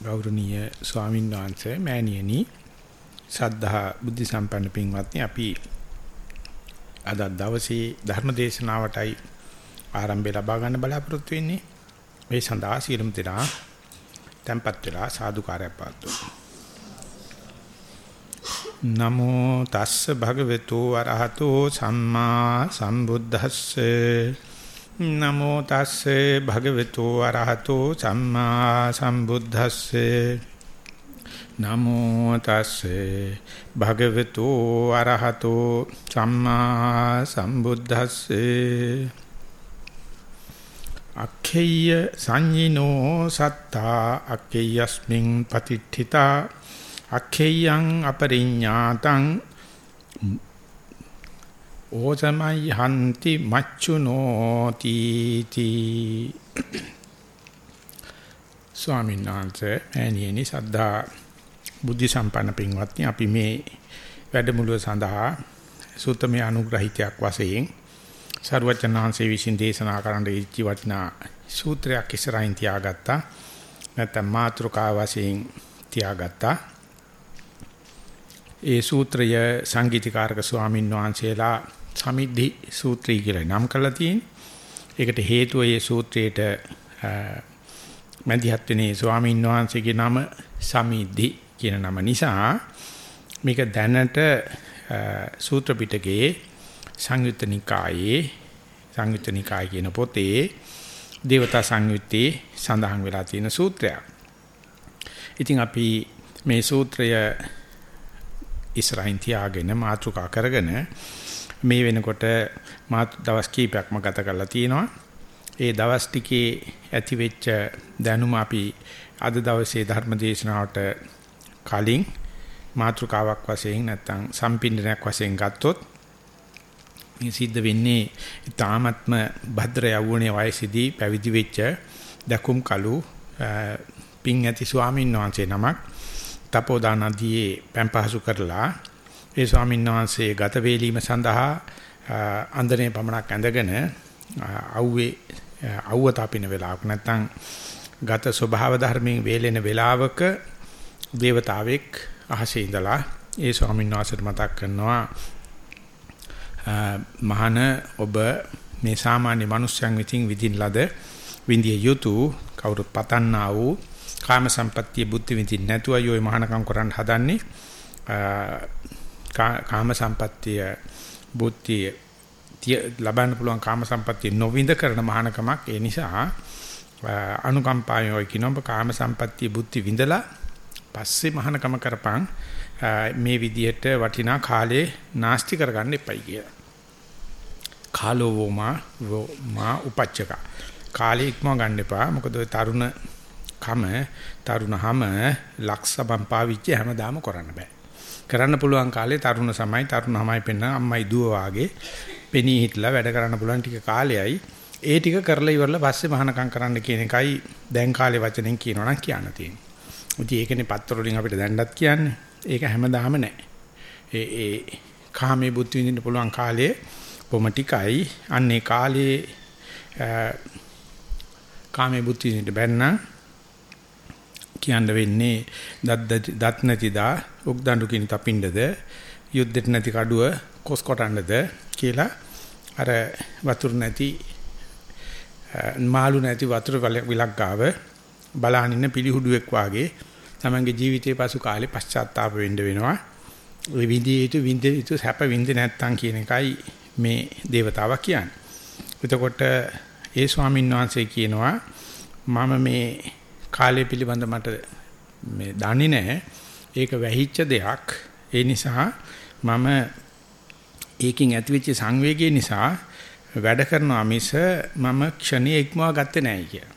ගෞරවනීය ස්වාමීන් වහන්සේ මෑණියනි සද්ධා බුද්ධ සම්පන්න පින්වත්නි අපි අද දවසේ ධර්ම දේශනාවටයි ආරම්භය ලබා ගන්න බලාපොරොත්තු වෙන්නේ. මේ සඳහා සියලුම දෙනා tempත් වෙලා සාදුකාරයක් පාත්තුමු නමෝ තස්ස භගවතු වරහතෝ සම්මා සම්බුද්දස්සේ. නමෝ තස්සේ භගවතු අරහතෝ සම්මා සම්බුද්දස්සේ. නමෝ තස්සේ භගවතු අරහතෝ සම්මා සම්බුද්දස්සේ. අක්ඛේය සංඤිනෝ සත්තා අක්ඛේයස්මින් පතිට්ඨිතා අක්ඛේයං අපරිඤ්ඤාතං ඕසමයි හන්ති මච්චුනෝති තී. ස්වාමීන් වහන්සේ එණියනි සද්ධා බුද්ධ සම්පන්න පින්වත්නි අපි මේ වැඩමුළුව සඳහා සූත්‍රමය අනුග්‍රහිතයක් වශයෙන් සර්වචනාංශේ විසින් දේශනා කරන්න ඉච්ච වටිනා සූත්‍රයක් ඉස්සරහින් තියාගත්තා. නැත්නම් මාතෘකා වශයෙන් තියාගත්තා. ඒ සූත්‍රය සංගීතකාරක ස්වාමින් වහන්සේලා සමිද්ධි සූත්‍රය කියලා නම් කරලා තියෙන්නේ. ඒකට හේතුව ඒ සූත්‍රයේට මැදිහත් වෙනේ ස්වාමීන් වහන්සේගේ නම සමිද්ධි කියන නම නිසා මේක දැනට සූත්‍ර පිටකයේ සංයුත්ත නිකායේ සංයුත්ත නිකාය කියන පොතේ දේවතා සංයුත්තේ සඳහන් වෙලා තියෙන සූත්‍රයක්. ඉතින් අපි මේ සූත්‍රය ඉස්රායින් තියාගෙන මාතෘකා කරගෙන මේ වෙනකොට මාත් දවස් කීපයක්ම ගත කරලා තියෙනවා. ඒ දවස් ටිකේ ඇති වෙච්ච දැනුම අපි අද දවසේ ධර්ම දේශනාවට කලින් මාතෘකාවක් වශයෙන් නැත්නම් සම්පින්දනයක් වශයෙන් ගත්තොත් මේ සිද්ධ වෙන්නේ ඊ타ත්ම භද්‍ර යවුණේ වයසේදී පැවිදි වෙච්ච දකුම් කලු පින් ඇති ස්වාමීන් වහන්සේ නමක් තපෝදානදී පැම්පහසු කරලා ඒ ස්වාමීන් වහන්සේ ගත වේලීම සඳහා අන්දරේ පමණක් ඇඳගෙන අවුවේ අවුව තපින වෙලාවක නැත්නම් ගත ස්වභාව ධර්මයෙන් වේලෙන වෙලාවක දේවතාවෙක් අහසේ ඉඳලා ඒ ස්වාමීන් වහන්සේට මතක් කරනවා මහාන ඔබ මේ සාමාන්‍ය මිනිස්යන් විසින් විඳින ලද විඳිය යුතු කවුරුත් පතන්නා වූ කාම සම්පත්තිය බුද්ධ විඳින්න නැතුව යෝයි මහානකම් කරන්න හදන්නේ කාම සම්පත්තිය බුද්ධිය ලබන්න පුළුවන් කාම සම්පත්තිය නොවිඳ කරන මහානකමක් ඒ නිසා අනුකම්පාවෙන් ඔය කියනවා කාම සම්පත්තිය බුද්ධි විඳලා පස්සේ මහානකම කරපන් මේ විදිහට වටිනා කාලේ නාස්ති කරගන්න එපයි කියලා. කාලෝ වෝමා වෝමා උපච්චක. කාලේ ඉක්ම ගන්න එපා. මොකද ඔය තරුණ කම තරුණහම ලක්ෂබම් පාවිච්චි හැමදාම කරන්න බෑ. කරන්න පුළුවන් කාලේ තරුණ සමයි තරුණමයි පෙන්න අම්මයි දුව වාගේ පෙනී හිටලා වැඩ කරන්න පුළුවන් ටික කාලයයි ඒ ටික කරලා ඉවරලා පස්සේ මහානකම් කරන්න කියන එකයි දැන් කාලේ වචනෙන් කියනවා නම් කියන්න තියෙන්නේ. ඉතින් ඒකනේ පත්තර වලින් අපිට දැන්නත් කියන්නේ. ඒක හැමදාම නැහැ. ඒ ඒ කාමයේ බුද්ධ විඳින්න පුළුවන් කාලයේ බොම ටිකයි අන්නේ කාලේ කාමයේ බුද්ධ විඳින්න බැන්නා කියන්න වෙන්නේ දත් දත් නැතිදා උක්දඬු කිනි තපින්නද යුද්ධෙත් නැති කඩුව කොස් කොටන්නද කියලා අර වතුර නැති මාළු නැති වතුර විලක් ගාව බලහන් ඉන්න පිළිහුඩුවෙක් වාගේ තමන්ගේ ජීවිතයේ පසු කාලේ පශ්චාත්තාප වෙන්න වෙනවා ඒ විදිහට විඳ යුතු සැප විඳ නැත්තම් කියන එකයි මේ దేవතාවා කියන්නේ. එතකොට ඒ ස්වාමීන් වහන්සේ කියනවා මම මේ කාලය පිළිබඳ මට මේ දන්නේ නැහැ. ඒක වැහිච්ච දෙයක්. ඒ නිසා මම ඒකෙන් ඇතිවෙච්ච සංවේගය නිසා වැඩ කරනවා මිස මම ක්ෂණයේ ඉක්මවා ගත්තේ නැහැ කියලා.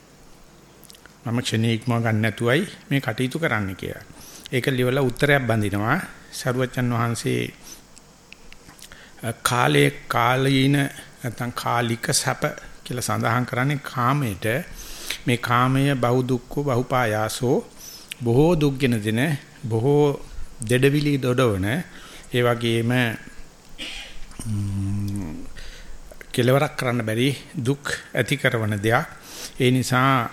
මම ක්ෂණයේ ඉක්මවා ගන්න නැතුවයි මේ කටයුතු කරන්න කියලා. ඒක liverලා උත්තරයක් බඳිනවා. සරුවචන් වහන්සේ කාලයේ කාලීන නැත්නම් කාලික සැප කියලා සඳහන් කරන්නේ කාමයට මේ කාමය බහු දුක්ඛ බහුපායාසෝ බොහෝ දුක්ගෙන දෙන බොහෝ දෙඩවිලි දොඩවන ඒ වගේම කෙලවරක් කරන්න බැරි දුක් ඇති කරන දෙයක් ඒ නිසා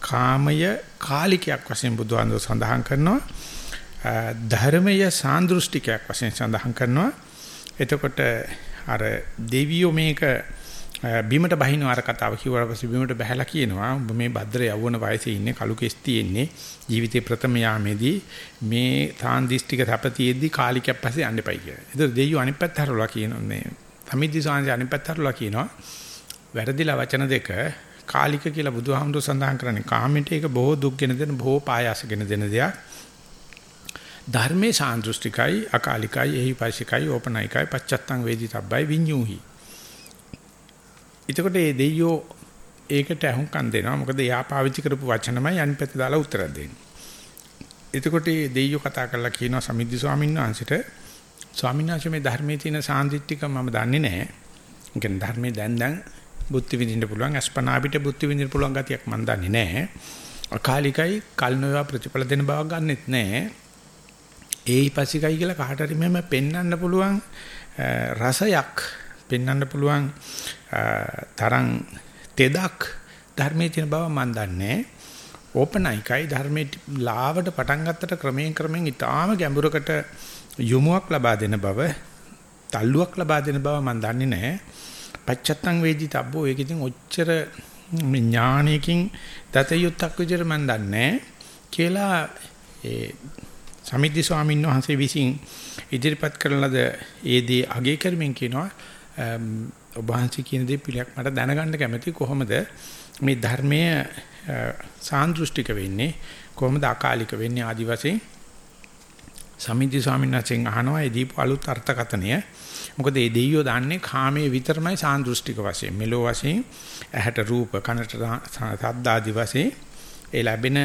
කාමය කාලිකයක් වශයෙන් බුදුහාමුදුර සඳහන් කරනවා. ධර්මය සාන්දෘෂ්ටිකයක් වශයෙන් සඳහන් කරනවා. එතකොට අර දෙවියෝ මේක බිමට බහින අර කතාව කිව්වට පස්සේ බිමට බහැලා කියනවා ඔබ මේ භද්‍ර යවවන වයසේ ඉන්නේ කලු කෙස් තියෙන්නේ ජීවිතේ ප්‍රථම යාමේදී මේ තාන්දිස්ටික තපතියෙද්දි කාලිකයක් පස්සේ යන්න එපයි කියලා. ඒතර දෙයියෝ අනිත් පැත්ත හරවලා කියනවා මේ සමිද්දි සාංශ අනිත් පැත්ත හරවලා කියනවා වැරදිලා වචන දෙක කාලික කියලා බුදුහාමුදුර සඳහන් කරන්නේ කාමෙට ඒක බොහෝ දුක්ගෙන දෙන බොහෝ පායාසගෙන දෙන දෙයක්. ධර්මේ සාන්දෘෂ්ටිකයි අකාලිකයි එහිපයිසිකයි ඕපනයිකයි පච්චත්තං වේදිතබ්බයි විඤ්ඤූහි. එතකොට මේ දෙයියෝ ඒකට අහුම්කම් දෙනවා. මොකද එයා පාවිච්චි කරපු වචනමයි අනිත් පැත්ත දාලා උත්තර දෙන්නේ. එතකොට මේ දෙයියෝ කතා කරලා කියනවා සමිද්දි ස්වාමීන් වහන්සේට ස්වාමීන් වහන්සේ මේ ධර්මයේ තියෙන සාන්දිටික මම දන්නේ නැහැ. ඒ කියන්නේ ධර්මයේ දැන් දැන් බුද්ධ විඳින්න පුළුවන් අස්පනා පිට බුද්ධ විඳින්න පුළුවන් ගතියක් මම දන්නේ නැහැ. අකාලිකයි කල් නොවා ප්‍රතිඵල දෙන බවක් ගන්නෙත් නැහැ. ඒයිපසිකයි කියලා කාට හරි මෙහෙම පෙන්වන්න පුළුවන් රසයක් පෙන්වන්න පුළුවන් තරම් තෙදක් ධර්මයේ තියෙන බව මම දන්නේ ඕපනයිකයි ධර්මයේ ලාවට පටන් ගත්තට ක්‍රමයෙන් ක්‍රමයෙන් ඊටාම ගැඹුරකට යොමුවක් ලබා දෙන බව තල්ලුවක් ලබා දෙන බව මම දන්නේ නැහැ. පච්චත්තං වේදි තබ්බෝ. ඒක ඉතින් ඔච්චර ඥානයකින් දතයුත්තක් විදිහට මම දන්නේ කියලා ඒ සමිද්දි ස්වාමීන් වහන්සේ විසින් ඉදිරිපත් කරන ලද ඒ දේ අගය කරමින් කියනවා. ඔබ වහන්සේ කියන දේ පිළියක් මට දැනගන්න කැමති කොහොමද? මේ ධර්මයේ සාන්දෘෂ්ටික වෙන්නේ කොහොමද අකාලික වෙන්නේ ආදි වශයෙන් සමිද්දි ස්වාමීන් වහන්සේගෙන් අහනවා ඒ දීප අලුත් අර්ථකතනය මොකද මේ දෙයියෝ දන්නේ කාමයේ විතරමයි සාන්දෘෂ්ටික වශයෙන්. මෙලෝ වශයෙන් ඇහැට රූප කනට ශබ්ද ආදි වශයෙන් ඒ ලැබෙන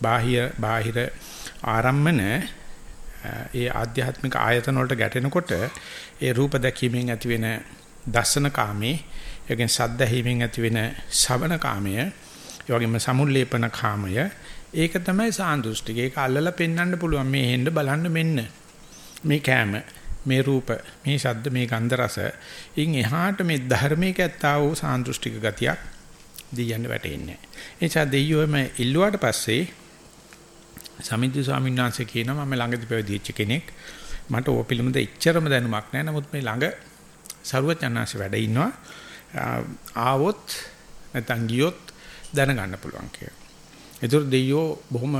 බාහිර බාහිර ආරම්මන ඒ ආධ්‍යාත්මික ආයතන වලට ගැටෙනකොට ඒ රූප දැකීමෙන් ඇතිවෙන දර්ශන කාමේ යකින් සද්ද ඇහිීමෙන් ඇතිවෙන ශවණ කාමය ඒ වගේම සමුල්ලේපන කාමය ඒක තමයි සාන්දෘෂ්ටික. ඒක අල්ලලා පෙන්වන්න පුළුවන්. මේ හෙන්න බලන්න මෙන්න. මේ කෑම මේ රූප මේ ශබ්ද මේ ගන්ධ රස ඉන් එහාට මේ ධර්මයක ඇත්තා වූ සාන්දෘෂ්ටික ගතියක් දෙයයන් වැටෙන්නේ. ඒ නිසා දෙයියෝම ඉල්ලුවාට පස්සේ සමිද්දු ස්වාමීන් වහන්සේ කියනවා මම ළඟදී පැවිදිච්ච කෙනෙක් මට ඕක පිළිබඳ එච්චරම දැනුමක් නැහැ නමුත් මේ ළඟ සරුවචනාංශ වැඩ ඉන්නවා ආවොත් නැත්නම් ගියොත් දැනගන්න පුළුවන් කියලා. ඒතර දෙයියෝ බොහොම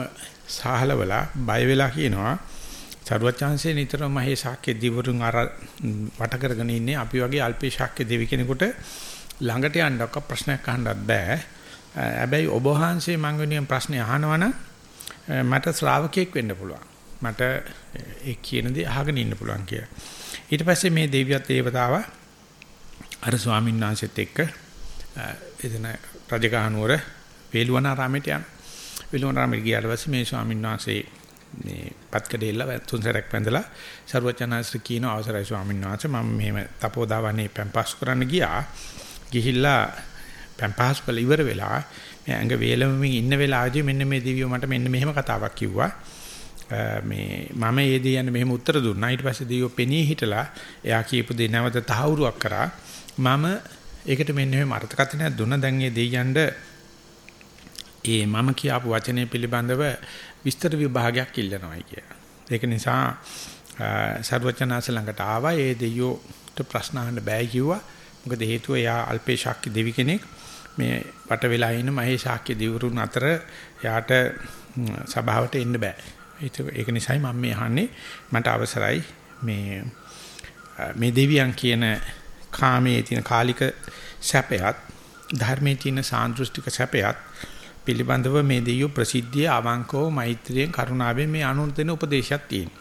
සාහලවලා බය වෙලා කියනවා සරුවචාන්සේ නිතරම මහේ ශාක්‍ය දිවරුන් අර වට කරගෙන ඉන්නේ අපි වගේ අල්පේ ශාක්‍ය දෙවි කෙනෙකුට ළඟට යන්නක ප්‍රශ්නයක් අහන්නත් බෑ. හැබැයි ඔබ වහන්සේ මං වෙනුවෙන් ප්‍රශ්න අහනවනම් මට ශ්‍රාවකයෙක් වෙන්න පුළුවන්. මට ඒ කියන දේ අහගෙන ඉන්න පුළුවන් කියලා. ඊට පස්සේ මේ දෙවියත් දේවතාව අර ස්වාමීන් වහන්සේත් එක්ක එදෙන රජගහනුවර වේළුවනාරාමයට යන. වේළුවනාරාමයට ගියාට පස්සේ මේ ස්වාමීන් වහන්සේ මේ පත්කඩේල්ල තුන් සැරයක් වැඳලා ਸਰවචනාස්ත්‍රි කියන අවසරයි ස්වාමීන් වහන්සේ මම මෙහෙම තපෝදාවන්නේ පැම්පස් කරන්න ගියා. ගිහිල්ලා පැම්පස් කළ ඉවර වෙලා මේ ඇඟ වේලෙමින් ඉන්න වෙලාවදී මෙන්න මේ දිවියෝ මට මෙන්න මෙහෙම කතාවක් කිව්වා. මේ මම ඒ දෙයයන් මෙහෙම උත්තර දුන්නා. ඊට පස්සේ දිවියෝ පෙනී හිටලා එයා කියපු දේ නැවත තහවුරුවක් කරා. මම ඒකට මෙන්න මෙහෙම අර්ථකථනයක් දුන්නා. දැන් මේ දෙයයන්ට ඒ මම කියාපු වචනේ පිළිබඳව විස්තර විභාගයක් ඉල්ලනවායි කියලා. ඒක නිසා සර්වචනාස ළඟට ආවා. ඒ දෙයියෝට ප්‍රශ්න අහන්න බෑ කිව්වා. මොකද හේතුව එයා අල්පේ ශාක්‍ය දෙවි කෙනෙක්. මේ වට වෙලා ඉන්න මහේ ශාක්‍ය දිවුරුන් අතර යාට සභාවට එන්න බෑ. ඒක නිසායි මම මේ අහන්නේ මට අවසරයි මේ මේ දෙවියන් කියන කාමයේ තියෙන කාලික සැපයත් ධර්මයේ තියෙන සාන්දෘෂ්ටික සැපයත් පිළිබඳව මේ දෙයියෝ ප්‍රසිද්ධිය අවංකව මෛත්‍රියෙන් කරුණාවෙන් මේ අනුන් දෙන උපදේශයක් තියෙනවා.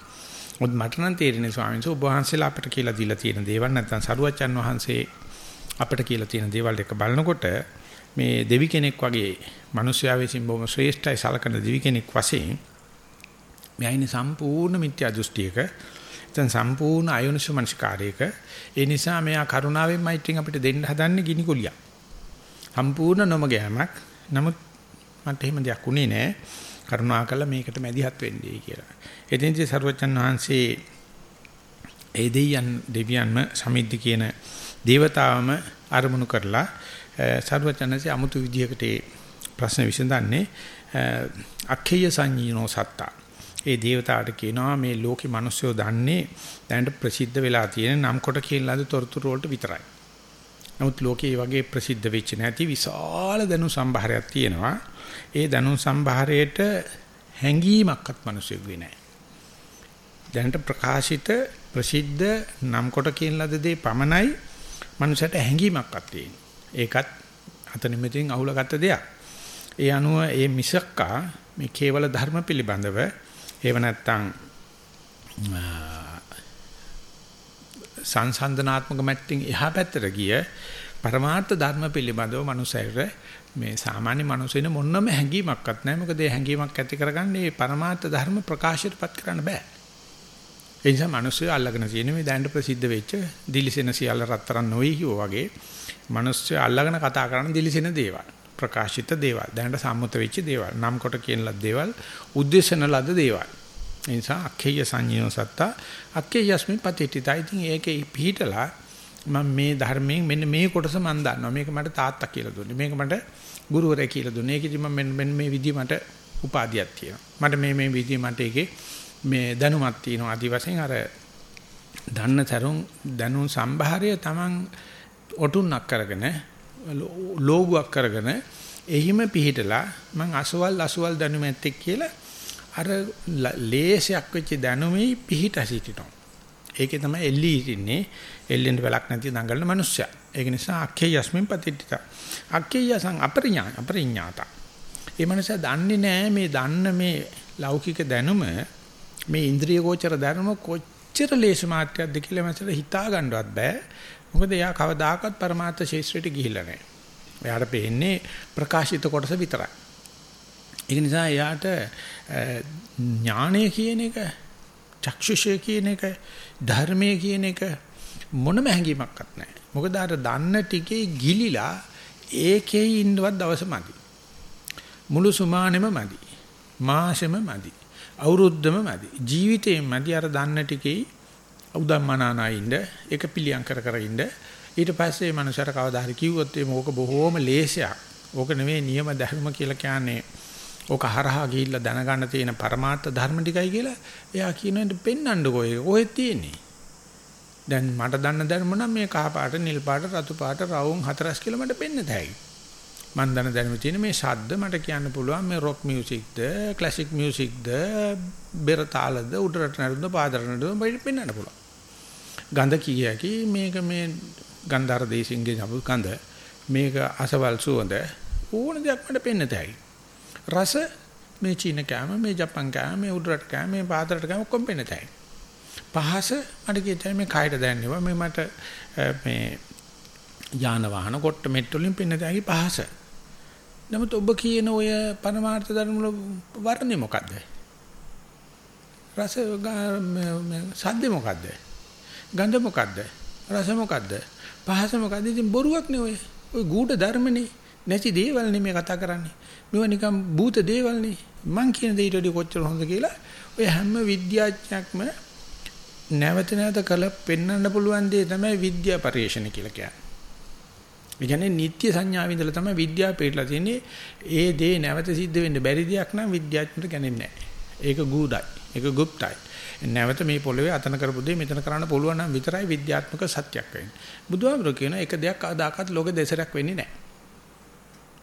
මොකද මට නම් තේරෙන්නේ ස්වාමීන් වහන්සේ ඔබ වහන්සේලා අපිට කියලා දීලා තියෙන දේවල් නැත්නම් සරුවච්චන් වහන්සේ අපිට කියලා තියෙන දේවල් එක බලනකොට මේ දෙවි කෙනෙක් වගේ මිනිස්යා විසින් බොහොම ශ්‍රේෂ්ඨයි සලකන දෙවි කෙනෙක් වශයෙන් මෙයින් සම්පූර්ණ මිත්‍යා දෘෂ්ටියක දැන් සම්පූර්ණ අයෝනිසු මනස්කාරයක ඒ නිසා මෙයා කරුණාවෙන් මෛත්‍රියෙන් අපිට දෙන්න හදන්නේ ගිනි කුලියක්. සම්පූර්ණ නොමගෑමක් නමුත් මට එහෙම දෙයක් උනේ නෑ. කරුණාකරලා මේකට මැදිහත් වෙන්නයි කියලා. එදින්දී සර්වචන් වහන්සේ ඒ දෙයයන් දෙවියන්ම සමිද්ද කියන දේවතාවම අරමුණු කරලා සරුවචනසේ 아무තු විදියකට ප්‍රශ්න විසඳන්නේ අක්ඛේය සංඤීනෝ සත්තා. ඒ దేవතාවට කියනවා මේ ලෝකේ මිනිස්සුયો දන්නේ දැනට ප්‍රසිද්ධ වෙලා තියෙන නම් කොට කියලාද තොරතුරු වලට විතරයි. නමුත් ලෝකේ වගේ ප්‍රසිද්ධ වෙච්ච නැති විශාල දනු සම්භාරයක් තියෙනවා. ඒ දනු සම්භාරයට හැංගීමක්වත් මිනිස්සුෙකුගේ නැහැ. දැනට ප්‍රකාශිත ප්‍රසිද්ධ නම් කොට කියලාද දේ පමණයි මනුෂයාට හැංගීමක්වත් තියෙන්නේ. ඒකත් අතන මෙතෙන් අහුලගත්ත දෙයක්. ඒ අනුව ඒ මිසක්කා මේ කේවල ධර්ම පිළිබඳව ඒව නැත්තම් සංසන්දනාත්මක මැට්ටින් එහා පැත්තට ගිය පරමාර්ථ ධර්ම පිළිබඳව මනුස්සයෙක් මේ සාමාන්‍ය මනුස්සෙන මොනම හැඟීමක්වත් නැහැ මොකද ඒ හැඟීමක් ඇති කරගන්නේ මේ පරමාර්ථ ධර්ම ප්‍රකාශයටපත් කරන්න බෑ ඒ නිසා මිනිස්සු අල්ලගෙන තියෙන මේ දැනට ප්‍රසිද්ධ වෙච්ච දිලිසෙන සියල්ල රත්තරන් නොවේ කිව්වා වගේ මිනිස්සු අල්ලගෙන කතා කරන දිලිසෙන දේවල්. ප්‍රකාශිත දේවල්. දැනට සම්මත වෙච්ච දේවල්. නම් කොට කියන ලද දේවල්. උද්දේශන ලද දේවල්. ඒ නිසා අක්ඛේය සංයෝ සත්තා. අක්ඛේයස්මි පතිටිතයි ඉතින් ඒකේ පිහිටලා මම මේ ධර්මයෙන් මෙන්න මේ කොටස මම දන්නවා. මේක මට තාත්තා කියලා දුන්නේ. මේක මට ගුරුවරයා කියලා දුන්නේ. ඒකෙදි මම මෙන්න මේ විදිහ මට උපාධියක් තියෙනවා. මට මේ මේ විදිහ මට ඒකේ මේ දැනුමක් තියෙනවා. ආදි වශයෙන් අර දන්න තරුන් දැනුම් සම්භාරය Taman ඔටුන්නක් කරගෙන ලෝගුවක් කරගෙන එහිම පිහිටලා මං අසවල් අසවල් දැනුම ඇත්තෙක් කියලා අර ලේසයක් වෙච්ච දැනුමේ පිහිට සිටිනවා. ඒකේ තමයි එල්ලී ඉන්නේ. එල්ලෙන්න බලක් නැති දඟලන මනුස්සයා. ඒක නිසා අක්ඛේ යස්මින් පතිට්ඨිත. අක්ඛේ යසං අපරිඥා අපරිඥාත. ඒ මනුස්සයා දන්නේ නැහැ මේ දන්න මේ ලෞකික දැනුම මේ ඉන්ද්‍රිය ගෝචර ධර්ම කොච්චර ලේස මාත්‍රයක්ද කියලා මට හිතා ගන්නවත් බෑ. මොකද එයා කවදාකවත් પરමාර්ථ ශේෂ්ත්‍රයට ගිහිල්ලා නැහැ. එයාට පේන්නේ ප්‍රකාශිත කොටස විතරයි. ඒක නිසා එයාට ඥානය කියන එක, චක්ෂුෂය කියන එක, ධර්මය කියන එක මොනම හැඟීමක්වත් නැහැ. මොකද අර දන්න ටිකේ ගිලිලා ඒකේ ඉන්නවත් දවස මදි. මුළු සුමානෙම මදි. මාසෙම මදි. අවුරුද්දම මදි. ජීවිතේම මදි අර දන්න ටිකේ උදම්මනානා ඉන්න ඒක පිළියම් කර කර ඉන්න ඊට පස්සේ මනුෂ්‍යර කවදා හරි කිව්වොත් මේක බොහෝම ලේසයක්. ඕක නෙවෙයි නියම ධර්ම කියලා කියන්නේ. ඕක හරහා ගිහිල්ලා දැනගන්න තියෙන පරමාර්ථ ධර්ම ටිකයි කියලා එයා කියනවා පෙන්වන්නකෝ ඒක කොහෙද තියෙන්නේ. දැන් මට දන්න ධර්ම නම් මේ කහ පාට, නිල් පාට, රතු පාට, රවුම් හතරස් කියලා මට පෙන්න තැයි. මන් දන්න දැනුම තියෙන මේ ශබ්ද මට කියන්න පුළුවන් මේ රොක් මියුසික්ද ක්ලාසික් මියුසික්ද බෙර තාලද උඩරට නරුද පාදරට නරුද බයිට පෙන්වන්න පුළුවන් ගඳ කීයකි මේක මේ ගන්ධාර දේශින්ගේ නබු ගඳ. මේක අසවල් සුවඳ. ඕන දෙයක් මට පෙන්න තැයි රස මේ චීන කෑම මේ ජපන් කෑම මේ උඩරට කෑම මේ පාදරට කෑම ඔක්කොම පෙන්න තැයි පහස මට කියතයි මේ කයර දැනෙනවා මේ මට මේ යාන වාහන කොට මෙට් වලින් පෙන්න තැයි පහස? නමුත් ඔබ කියන ඔය පරමාර්ථ ධර්ම වල වර්ණය මොකද්ද? රස සද්ද මොකද්ද? ගඳ මොකද්ද? රස මොකද්ද? පහස මොකද්ද? ඉතින් බොරුවක් නේ ඔය. ඔය ගූඪ ධර්මනේ. නැති දේවල් නේ මේ කතා කරන්නේ. මේවා නිකන් භූත දේවල් නේ. මං කියන දේ ඊට වඩා කොච්චර හොඳ කියලා ඔය හැම විද්‍යාඥයෙක්ම නැවත නැවත කළ පෙන්වන්න පුළුවන් දේ තමයි විද්‍යා පරිශ්‍රණ කියලා කියන්නේ. ඒ කියන්නේ නිත්‍ය සංඥාවේ ඉඳලා තමයි විද්‍යාව පිටලා තියෙන්නේ. ඒ දේ නැවත සිද්ධ වෙන්න බැරි දෙයක් නම් විද්‍යාඥට ගන්නේ නැහැ. ඒක ගුඩයි. ඒක গুপ্তයි. නැවත මේ පොළවේ අතන කරපු දේ මෙතන කරන්න පුළුවන් නම් විතරයි විද්‍යාත්මක සත්‍යයක් වෙන්නේ. බුදුහාමුදුරුවෝ කියන එක දෙයක් ආදාකත් ලෝකෙ දෙසරක් වෙන්නේ නැහැ.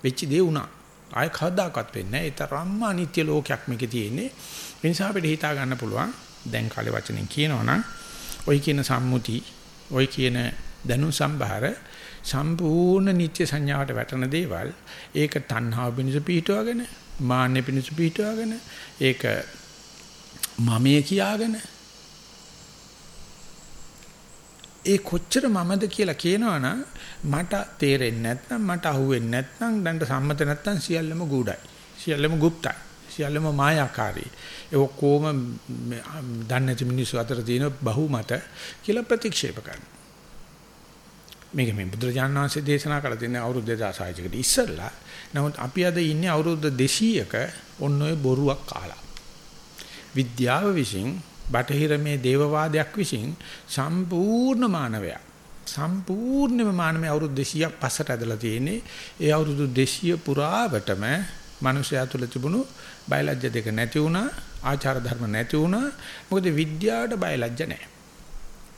වෙච්ච දේ උනා. ආය කවදාකවත් වෙන්නේ නැහැ. ඒ තරම්ම අනිත්‍ය ලෝකයක් මේකේ තියෙන්නේ. ඒ නිසා අපිට හිතා ගන්න පුළුවන් දැන් කාලේ වචනෙන් කියනවනම් ওই කියන සම්මුති, ওই කියන දැනුම් සම්භාර සම්පූර්ණ නිත්‍ය සංඥාවට වැටෙන දේවල් ඒක තණ්හාව පිණිස පිහිටවගෙන මාන්නෙ පිණිස පිහිටවගෙන ඒක මමයේ කියාගෙන ඒ කොච්චර මමද කියලා කියනවනම් මට තේරෙන්නේ නැත්නම් මට අහුවෙන්නේ නැත්නම් දැන්ට සම්මත නැත්නම් සියල්ලම ගුඩයි. සියල්ලම গুপ্তයි. සියල්ලම මායාකාරී. ඒ ඔක්කොම දන්නේ නැති මිනිස්සු අතර තියෙන බහුමත කියලා ප්‍රතික්ෂේප කරනවා. මේක මේ බුදුරජාණන් වහන්සේ දේශනා කළ තියෙන අවුරුදු 2600කට ඉස්සෙල්ලා. නමුත් අපි අද ඉන්නේ අවුරුදු 200ක ඔන්න ඔය බොරුවක් කාලා. විද්‍යාව විසින් බටහිර මේ දේවවාදයක් විසින් සම්පූර්ණ මානවයා සම්පූර්ණයෙන්ම මානවය අවුරුදු 200ක් පස්සට ඇදලා තියෙන්නේ. ඒ අවුරුදු 200 පුරාවටම මිනිස්යා තුළ තිබුණු බයලජ්‍ය දෙක නැති වුණා, ආචාර ධර්ම නැති වුණා. මොකද විද්‍යාවට බයලජ්‍ය නැහැ.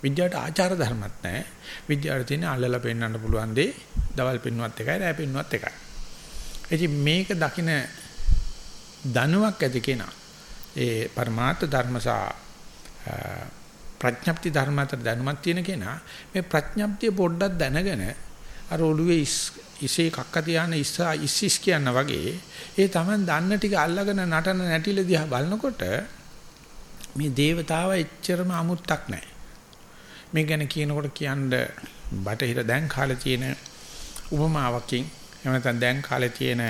විද්‍යාවට ආචාර ධර්මත් නැහැ. විද්‍යාවට තියෙන අල්ලලා පෙන්වන්න පුළුවන් දේ දවල් පෙන්වුවත් එකයි, රෑ පෙන්වුවත් එකයි. ඉතින් මේක දකින දනුවක් ඇති කෙනා ඒ පරමාර්ථ ධර්ම සහ ප්‍රඥප්ති ධර්ම අතර දැනුමක් තියෙන කෙනා මේ ප්‍රඥප්තිය පොඩ්ඩක් දැනගෙන අර ඔළුවේ ඉසේ කක්ක තියාන ඉස්සා ඉස්සිස් කියන වගේ ඒ Taman දන්න ටික අල්ලගෙන නටන නැටිල දිහා බලනකොට මේ దేవතාව එච්චරම අමුත්තක් නැහැ. මේ ගැන කියනකොට කියන්න බටහිර දැන් කාලේ තියෙන උපමාවකින් එහෙම නැත්නම් දැන් කාලේ තියෙන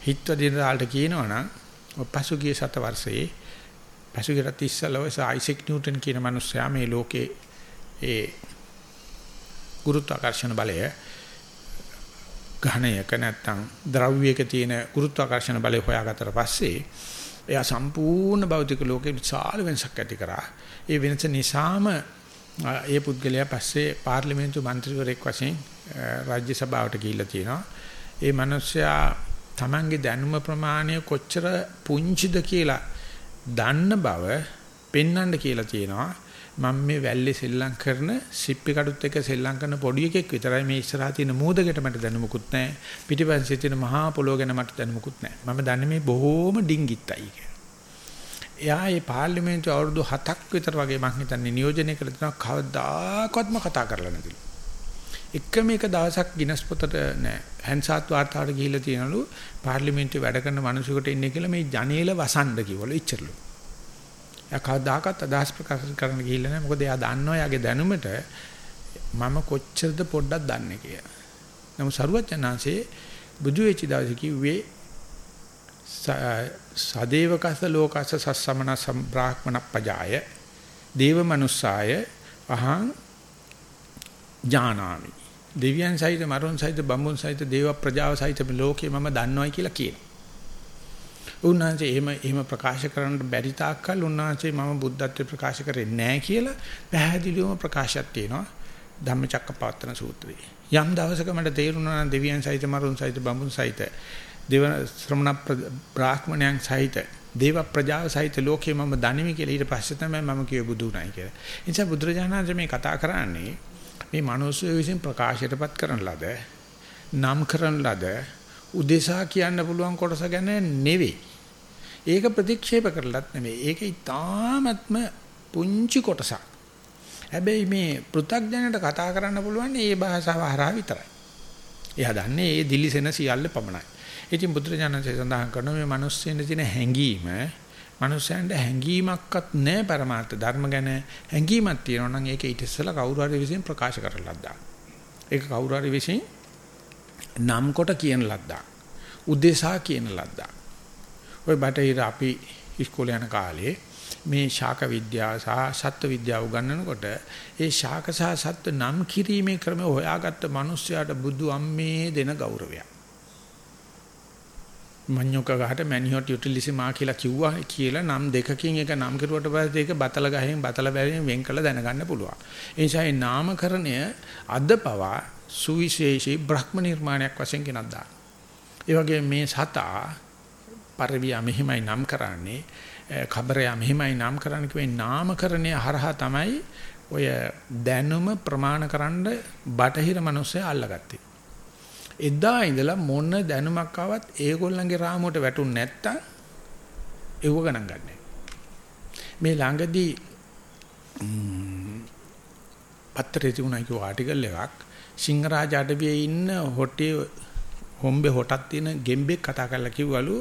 හිත්වදින දාලට කියනවනම් පසුගිය සත වර්ෂයේ පසුගියත් ඉස්සලා ඔය ආයිසෙක් නිව්ටන් කියන මිනිස්සයා මේ ලෝකේ ඒ ගුරුත්වාකර්ෂණ බලය ඝනයක නැත්තම් ද්‍රව්‍යයක තියෙන ගුරුත්වාකර්ෂණ බලය හොයාගත්තට පස්සේ එයා සම්පූර්ණ භෞතික ලෝකේ විශාල වෙනසක් ඇති කරා. ඒ වෙනස නිසාම ඒ පුද්ගලයා පස්සේ පාර්ලිමේන්තු මන්ත්‍රීවරයෙක් වශයෙන් රාජ්‍ය සභාවට ගිහිල්ලා තියෙනවා. ඒ මිනිස්සයා Tamange දැනුම ප්‍රමාණය කොච්චර පුංචිද කියලා දන්න බව පෙන්වන්න කියලා තියෙනවා. මම මේ වැල්ලේ සෙල්ලම් කරන සිප්පි කඩුත් එක්ක සෙල්ලම් කරන පොඩි එකෙක් විතරයි මේ ඉස්සරහා තියෙන මූදකට මට දැනුමුකුත් නැහැ. පිටිපස්සේ තියෙන මහා පොළොව ගැන මට දැනුමුකුත් නැහැ. මම දන්නේ මේ බොහෝම ඩිංගිත්තයි කියලා. එයා මේ පාර්ලිමේන්තු අවුරුදු 7ක් විතර වගේ මං හිතන්නේ නියෝජනය කළ තියෙනවා කවදාකවත්ම කතා කරලා නැතිලු. එකම එක දවසක් ගිනස් පොතට නෑ හැන්සාත් වාර්තාවට ගිහිල්ලා තියෙනලු පාර්ලිමේන්තුවේ වැඩ කරන මිනිසෙකුට ඉන්නේ කියලා මේ ජනේල වසන්ඩ කිව්වලු ඉච්චරලු. එයා කවදාකවත් අදහස් ප්‍රකාශ කරන්න ගිහිල්ලා නැහැ. මොකද එයා දන්නවා එයාගේ දැනුමට මම කොච්චරද පොඩ්ඩක් දන්නේ කියලා. නමුත් සරුවචනාංශේ බුදු වෙච්ච දවසේ කිව්වේ සදේවකස ලෝකස සස්සමන සම්බ්‍රාහ්මන පජාය දේව මනුස්සාය අහං ඥානාමි දෙවියන් සහිත මරුන් සහිත බඹුන් සහිත දේව ප්‍රජාව සහිත ලෝකේ මම දන්නවයි කියලා කියනවා උන්වහන්සේ එහෙම එහෙම ප්‍රකාශ කරන්න බැරි තාක්කල් උන්වහන්සේ මම බුද්ධත්ව ප්‍රකාශ කරන්නේ නැහැ කියලා පැහැදිලිවම ප්‍රකාශයක් තියෙනවා ධම්මචක්කපවත්තන සූත්‍රයේ. යම් දවසක මට තේරුණා නම් දෙවියන් සහිත මරුන් සහිත බඹුන් සහිත දේව ශ්‍රමණ බ්‍රාහ්මණයන් සහිත දේව ප්‍රජාව සහිත ලෝකේ මම දනිමි කියලා ඊට පස්සේ තමයි මම කියේ බුදු උනායි කියලා. ඒ නිසා බුදුරජාණන් මේ කතා කරන්නේ මේ මිනිස්සු විසින් ප්‍රකාශයටපත් කරන ලද නම් කරන ලද උදෙසා කියන්න පුළුවන් කොටස ගැන නෙවෙයි. ඒක ප්‍රතික්ෂේප කරලත් නෙමෙයි. ඒක ඊටාත්ම පුංචි කොටසක්. හැබැයි මේ පෘථග්ජනයට කතා කරන්න පුළුවන් ඒ භාෂාව හරහා විතරයි. එයා දන්නේ ඒ දිලිසෙන සියල්ල පමණයි. ඉතින් බුදුරජාණන්සේ සඳහන් කරන මේ මිනිස්සුන්ගේ තියෙන හැඟීම මනුස්සයන්ට හැඟීමක්වත් නැහැ પરමාර්ථ ධර්ම ගැන හැඟීමක් තියෙනවා නම් ඒක ඊට ඉස්සෙල්ලා කවුරු හරි විසින් ප්‍රකාශ කරලා දාන්න. ඒක කවුරු හරි විසින් නම් කොට කියන ලද්දා. උදෙසා කියන ලද්දා. ওই බටහිර අපි ඉස්කෝලේ යන කාලේ මේ ශාක විද්‍යාව සහ සත්ත්ව විද්‍යාව උගන්වනකොට ඒ ශාක සහ සත්ත්ව නම් කිරීමේ ක්‍රම හොයාගත්ත මිනිස්යාට බුදු අම්මේ දෙන ගෞරවයක්. මඤ්ඤොක ගහට මැනියොට් යුටිලිසිමා කියලා කිව්වා කියලා නම් දෙකකින් එක නම් කරුවට පස්සේ ඒක බතල ගහෙන් බතල බැලෙන් වෙන් කළ දැනගන්න පුළුවන්. ඒ නිසා මේ නාමකරණය අද පවා සුවිශේෂී බ්‍රහ්ම නිර්මාණයක් වශයෙන් ගෙනත් දාන. ඒ වගේ මේ සතා පරිවියා මෙහිමයි නම් කරන්නේ කබරයා මෙහිමයි නම් කරන්නේ කියේ නාමකරණය හරහා තමයි ඔය දැනුම ප්‍රමාණකරන බටහිර මිනිස්සු අල්ලගත්තේ. එදා ඉඳලා මොන දැනුමක් ආවත් ඒගොල්ලන්ගේ රාමුවට වැටුනේ නැත්තම් ඒව ගණන් ගන්නෑ. මේ ළඟදී පත්තරේ තිබුණා කිව්ව ආටිකල් එකක් සිංහරාජ අඩවියේ ඉන්න හොටේ හොම්බේ හොටක් තියෙන ගෙම්බෙක් කතා කරලා කිව්වලු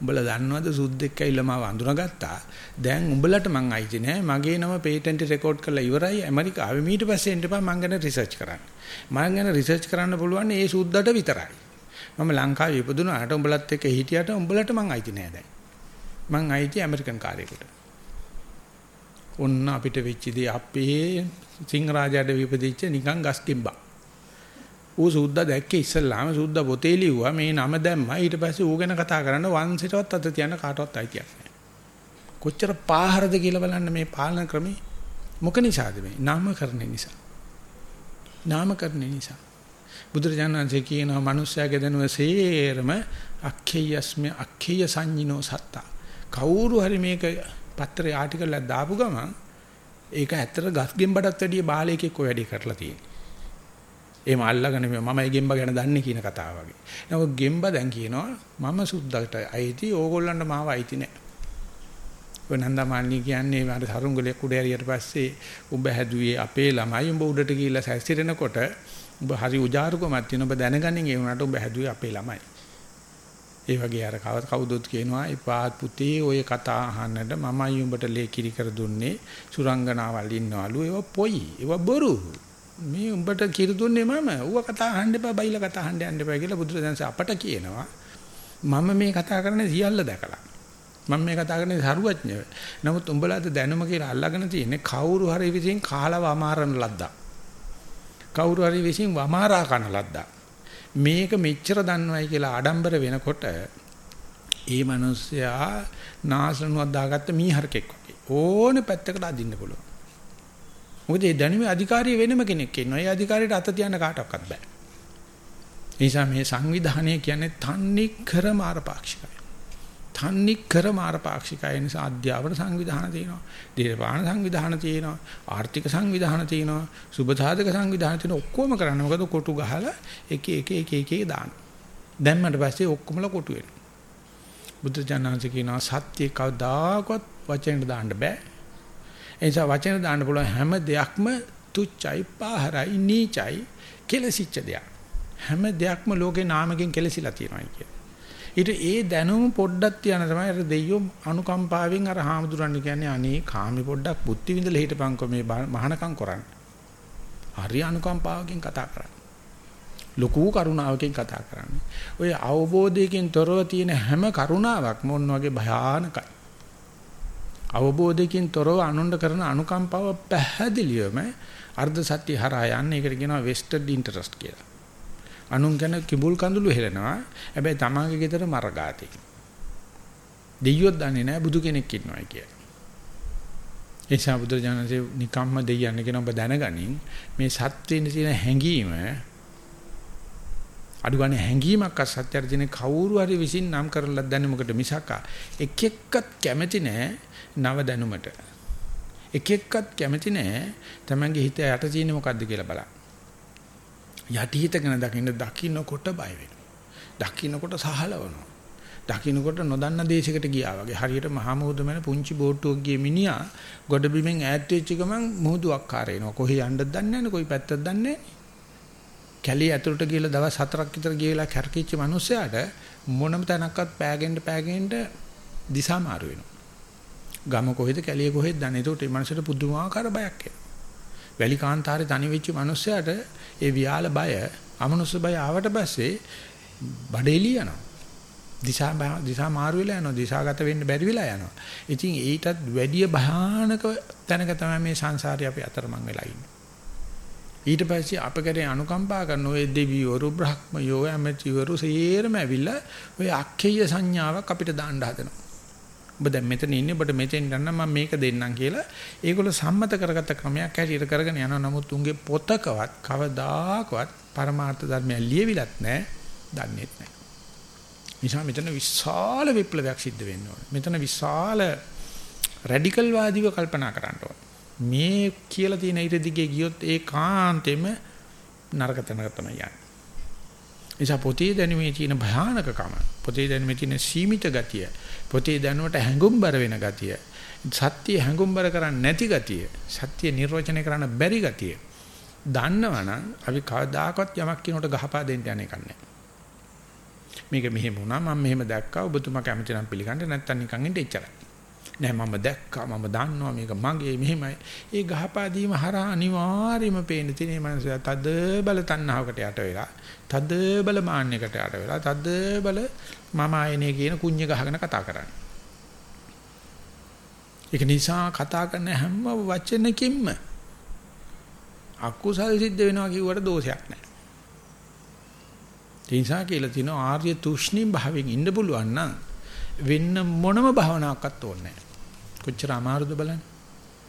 උඹලා දන්නවද සුද්දෙක් ඇවිල්ලා මාව අඳුනගත්තා. දැන් උඹලට මං අයිති නෑ. මගේ නම පේටන්ට් රෙකෝඩ් කරලා ඉවරයි. ඇමරිකාවේ ඊට පස්සේ එන්න එපා. මං ගැන රිසර්ච් කරන්න. මං ගැන රිසර්ච් කරන්න පුළුවන් ඒ සුද්දට විතරයි. මම ලංකාවේ ඉපදුනාට උඹලත් එක්ක හිටියට උඹලට මං අයිති නෑ දැන්. මං අයිති ඇමරිකන් කාර්යයකට ඔන්න අපිට වෙච්ච දේ අපේ සිංහරාජාට විපදිච්ච නිකන් ගස් කිම්බා. ඌ සුද්දා දැක්කේ ඉස්සල්ලාම සුද්දා පොතේ ලිව්වා මේ නම දැම්මා ඊට පස්සේ ඌ ගැන කතා කරන්න වංශයටවත් අත තියන්න කාටවත් අයිතියක් නැහැ. කොච්චර පාහරද කියලා බලන්න මේ පාලන ක්‍රමේ මොක නිසාද මේ නාමකරණය නිසා. නාමකරණ නිසා. බුදුරජාණන්සේ කියනවා මිනිස්යාගේ දැනුව සේරම අක්ඛේයස්මේ අක්ඛේය සංඤිනෝ සත්තා. කවුරු හරි මේක පත්‍රේ ආටිකල් එකක් දාපු ගමන් ඒක ඇත්තට ගස් ගෙම්බටත් වැඩිය බාලයකෙක් ඔය වැඩේ කරලා තියෙන්නේ. එහෙම අල්ලගෙන මම ඒ ගෙම්බ ගැන දන්නේ කියන කතාව වගේ. නමුත් ගෙම්බ දැන් කියනවා මම සුද්දට අයිති ඕගොල්ලන්ට මාව අයිති නැහැ. ඔය නන්දමාලනී කියන්නේ මට සරුංගලයක් උඩ ඇරියට පස්සේ උඹ හැදුවේ අපේ ළමයි උඹ උඩට ගිහිල්ලා සැසිරෙනකොට උඹ හරි උජාරුකමක් තියෙන ඔබ දැනගන්නේ ඒ වුණාට උඹ හැදුවේ අපේ ළමයි. ඒ වගේ අර කවුදොත් කියනවා එපාත් පුතේ ඔය කතා අහන්නට මමයි උඹට ලේ කිරි කර දුන්නේ සුරංගනාවල් ඉන්නවලු ඒව පොයි ඒව බොරු මේ උඹට කිරි දුන්නේ මම? ඌව කතා අහන්න එපා බයිලා කතා අහන්න යන්න එපා කියලා බුදුරජාණන් අපට කියනවා. මම මේ කතා කරන්නේ සියල්ල දැකලා. මම මේ කතා කරන්නේ සරුවඥය නමුත් උඹලාට දැනුම කියලා අල්ලගෙන තියෙන්නේ කවුරු හරි විසින් කාලව අමාරන ලද්දා කවුරු හරි විසින් වමාරා කන ලද්දා මේක මෙච්චර දන්නවයි කියලා ආඩම්බර වෙනකොට ඒ මිනිස්සයා නාසලනුවක් දාගත්ත මීහරකෙක් වගේ ඕනේ පැත්තකට අදින්න පුළුවන්. මොකද ඒ දැනුමේ අධිකාරිය වෙනම කෙනෙක් ඉන්නවා. ඒ අධිකාරියට අත තියන්න කාටවත් බෑ. ඒ නිසා මේ සංවිධානය කියන්නේ තන්නේ කර මාරපාක්ෂිකයි. තන්නේ කර මාරපාක්ෂිකයි නිසා අධ්‍යාපන සංවිධාන තියෙනවා. දේශපාලන සංවිධාන තියෙනවා. ආර්ථික සංවිධාන තියෙනවා. සුබසාධක සංවිධාන තියෙනවා. ඔක්කොම කරන්නේ මොකද කොටු ගහලා එක එක එක එක එක දාන. දැම්මට පස්සේ ඔක්කොමලා කොටු වෙනවා. බුද්ධ ඥානංශ කියනවා සත්‍ය කවදාකවත් වචනෙට දාන්න බෑ. ඒ නිසා වචන දාන්න පුළුවන් හැම දෙයක්ම තුච්චයි, පාහරයි, නීචයි, කෙලසිච්ච දෙයක්. හැම දෙයක්ම ලෝකේ නාමකින් කෙලසිලා තියෙනවා කියන්නේ. ඊට ඒ දැනුම පොඩ්ඩක් තියන තමයි අර දෙයියෝ අනුකම්පාවෙන් අර හාමුදුරන් කියන්නේ අනේ කාමි පොඩ්ඩක් බුද්ධි විඳලා හිටපන්කො මේ මහානකම් කරන්න. හරි අනුකම්පාවකින් කතා කරන්නේ. ලොකු කරුණාවකින් කතා කරන්නේ. ඔය අවබෝධයකින් තොරව තියෙන හැම කරුණාවක් මොන වගේ භයානකයි. අවබෝධයකින් තොරව අනුණ්ඩ කරන අනුකම්පාව පැහැදිලිවම අර්ධ සත්‍ය හරහා යන්නේ. ඒකට කියනවා vested interest කියලා. අනුන් ගැන කිඹුල් කඳුළු හෙලනවා. හැබැයි තමාගේ ගෙදර මරගාතේ. දෙයියොත් දන්නේ නැහැ බුදු කෙනෙක් ඉන්නවා කියලා. ඒ නිසා බුදුරජාණන්සේ නිකම්ම දෙයියන් කියන ඔබ දැනගනින් මේ සත්‍යෙන්න තියෙන හැඟීම අඩුගානේ හැඟීමක් අසත්‍යර දින කවුරු හරි විසින් නම් කරලා දැනුමකට මිසක් එක එක්කත් කැමති නැහැ නව දැනුමට එක එක්කත් කැමති නැහැ තමන්ගේ හිත යට තියෙන්නේ මොකද්ද කියලා බලන්න යටිහිතගෙන දකින්න දකින්නකොට බය වෙනවා. දකින්නකොට සහලවනවා. දකින්නකොට නොදන්න දේශයකට ගියා වගේ. හරියට මහා මුහුද මැන පුංචි බෝට්ටුවක් ගිය මිනිහා ගොඩ බිමෙන් ඈත් වෙච්ච ගමන් මුහුදුවක් කාර එනවා. කොහේ යන්නද දන්නේ නැහැ කොයි පැත්තද දන්නේ නැහැ. කැලේ ඇතුළට ගිහලා දවස් 4ක් විතර ගිහලා කැරකිච්ච මිනිස්සයාට මොනම තැනක්වත් පෑගෙන්න පෑගෙන්න දිශා මාරු වෙනවා. ගම කොහෙද කැලිය කොහෙද දන්නේ. ඒකට මේ මනසට පුදුමාකාර බයක් එනවා. වැලි කාන්තාරේ තනි වෙච්ච මිනිස්සයාට ඒ වියාල බය, අමනුෂ්‍ය බය ආවට පස්සේ බඩේලිය යනවා. දිශා දිශා මාරු වෙලා යනවා. දිශාගත වෙන්න බැරි වෙලා යනවා. ඉතින් ඊටත් වැඩිය භයානක තැනක තමයි මේ සංසාරේ අපි අතරමං වෙලා ඉන්නේ. ඊට පස්සේ අප කරේ අනුකම්පා කරන ඔය දෙවිවරු බ්‍රහ්මයෝ ඇමතිවරු සේරම ඇවිල්ලා ඔය අක්ඛේය සංඥාවක් අපිට දාන්න හදනවා. ඔබ දැන් මෙතන ඉන්නේ ඔබට මෙතෙන් යන්න මම මේක දෙන්නම් කියලා ඒගොල්ලෝ සම්මත කරගත්ත ක්‍රමයක් හැටියට කරගෙන යනවා. නමුත් උන්ගේ පොතකවත් කවදාකවත් පරමාර්ථ ධර්මය ලියවිලත් නැහැ දන්නේත් නැහැ. නිසා මෙතන විශාල විප්ලවයක් සිද්ධ වෙන්න ඕනේ. මෙතන විශාල රැඩිකල් වාදීව කල්පනා කරන්න ඕනේ. මේ කියලා තියෙන ඊට දිගේ ගියොත් ඒකාන්තෙම නරක තැනකට තමයි යන්නේ. නිසා පොතේ දැනුමේ තියෙන භයානකකම පොතේ දැනුමේ තියෙන සීමිත ගතිය පොතේ දැනුමට හැඟුම්බර වෙන ගතිය සත්‍ය හැඟුම්බර කරන්නේ නැති ගතිය සත්‍ය නිර්වචනය කරන්න බැරි ගතිය දන්නවනම් අපි කවදාකවත් යමක් කියනකොට ගහපා දෙන්න යන්නේ නැහැ මේක මෙහෙම වුණා මම මෙහෙම දැක්කා ඔබතුමා කැමති නම් පිළිගන්න නැත්නම් නිකන් ඉන්න එච්චරයි නෑ මම දැක්කා මම දන්නවා මේක මගේ මෙහෙමයි. ඒ ගහපා දීම හරහා අනිවාර්යයෙන්ම පේන තියෙන මේ මනස තද බල තණ්හාවකට යට වෙලා, තද බල මාන්නයකට යට වෙලා, තද බල මම ආයනේ කියන කුඤ්ඤ ගහගෙන කතා කරන්නේ. ඒක නිසා කතා කරන හැම වචනකින්ම අකුසල් සිද්ධ වෙනවා කිව්වට දෝෂයක් නැහැ. ඒ නිසා කියලා තියෙනවා ආර්ය තුෂ්ණි භාවයෙන් ඉන්න පුළුවන් නම් වෙන්න මොනම භාවනාවක්වත් ඕනේ නැහැ. කොච්චර අමාරුද බලන්න.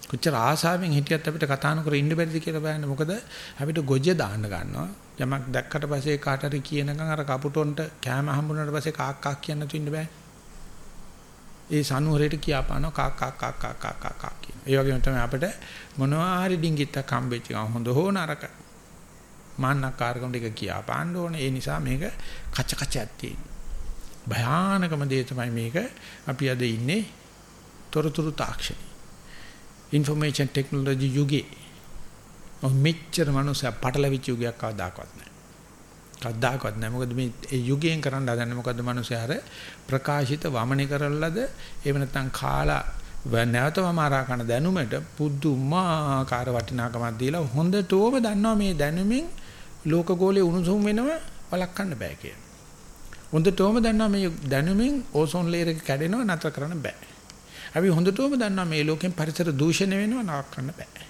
කොච්චර ආසාවෙන් හිටියත් අපිට කතා නොකර ඉන්න බැරිද කියලා බලන්න. මොකද අපිට ගොජ්ජ දාන්න ගන්නවා. යමක් දැක්කට පස්සේ කාට හරි කියනකම් අර කපුටොන්ට කෑම හම්බුනාට පස්සේ කාක් කාක් කියන්න තු ඉන්න බෑ. ඒ සනුහරේට කියාපානවා කාක් කාක් කාක් කාක් කාක් කාක් කියන. ඒ වගේම තමයි අපිට මොනවා හරි ඩිංගිත්තක් හම්බෙච්ච ගමන් හොඳ හෝ නරක මාන්නකාරකම් ටික කියාපාන්න ඕනේ. ඒ නිසා මේක කච කචක් තියෙන. භයානකම දේ තමයි මේක අපි අද ඉන්නේ තොරතුරු තාක්ෂණය ইনফরমේෂන් ටෙක්නොලොජි යුගයේ මෙච්චර මනුස්සය පටලවිච්ච යුගයක් කවදාකවත් නැහැ. කවදාකවත් නැහැ. මොකද මේ ඒ යුගයෙන් කරන්න හදන්නේ මොකද්ද මනුස්සය අර ප්‍රකාශිත වමනේ කරලද එහෙම නැත්නම් කාලා නැවතම ආරා කරන දැනුමට පුදුමාකාර වටිනාකමක් දීලා හොඳටම දන්නවා මේ දැනුමින් ලෝක ගෝලයේ උණුසුම් වෙනව වළක්වන්න බෑ කියලා. හොඳටම දන්නවා මේ දැනුමින් ඕසෝන් ලේයර් එක කැඩෙනව නතර කරන්න බෑ. අපි හොඳටම දන්නවා මේ ලෝකෙන් පරිසර දූෂණය වෙනවා නවත්තන්න බෑ.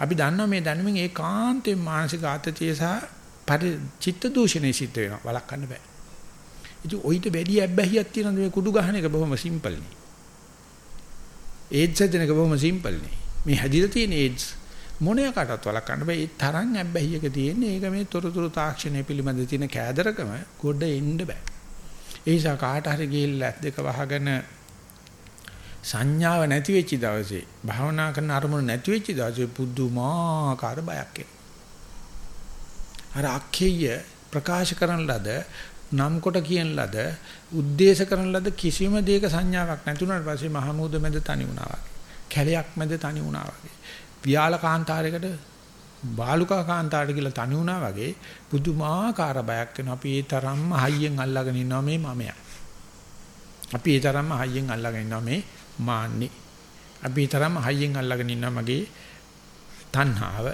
අපි දන්නවා මේ දැනුමින් ඒකාන්තයෙන් මානසික ආතතිය සහ චිත්ත දූෂණය සිද්ධ වෙනවා වළක්වන්න බෑ. ඉතින් ඔయిత වැඩි ඇබ්බැහියක් තියෙනවද මේ කුඩු ගහන එක බොහොම සිම්පල් නේ. ඒඩ්ස් හදන එක බොහොම සිම්පල් නේ. මේ හැදිලා තියෙන ඒඩ්ස් මොනයකටවත් වළක්වන්න බෑ. ඒ තරම් ඇබ්බැහියක තියෙන්නේ ඒක මේ තොරතුරු තාක්ෂණය පිළිබඳ තියෙන කෑදරකම ගොඩ එන්න බෑ. ඒ නිසා කාට හරි ගිහිල්ලා දෙක වහගෙන සංඥාව නැති වෙච්ච දවසේ භාවනා කරන අරමුණ නැති වෙච්ච දවසේ පුදුමාකාර බයක් අර අක්ෂය ප්‍රකාශ කරන ලද නම් කොට කියන ලද උද්දේශ කරන ලද කිසිම දෙයක සංඥාවක් නැතුණාට පස්සේ මහමූද මැද තනි වුණා වගේ කැලයක් මැද තනි වුණා වගේ වියාල කාන්තාරයකට බාලුකා කාන්තාරට කියලා තනි වුණා වගේ පුදුමාකාර බයක් වෙනවා අපි ඒ තරම්ම හයියෙන් අල්ලගෙන ඉන්නවා මේ මමයා. අපි ඒ තරම්ම හයියෙන් අල්ලගෙන ඉන්නවා මේ මාන්නේ. අපි තරම් හයියෙන් අල්ලගෙන ඉන්නවා මගේ තණ්හාව.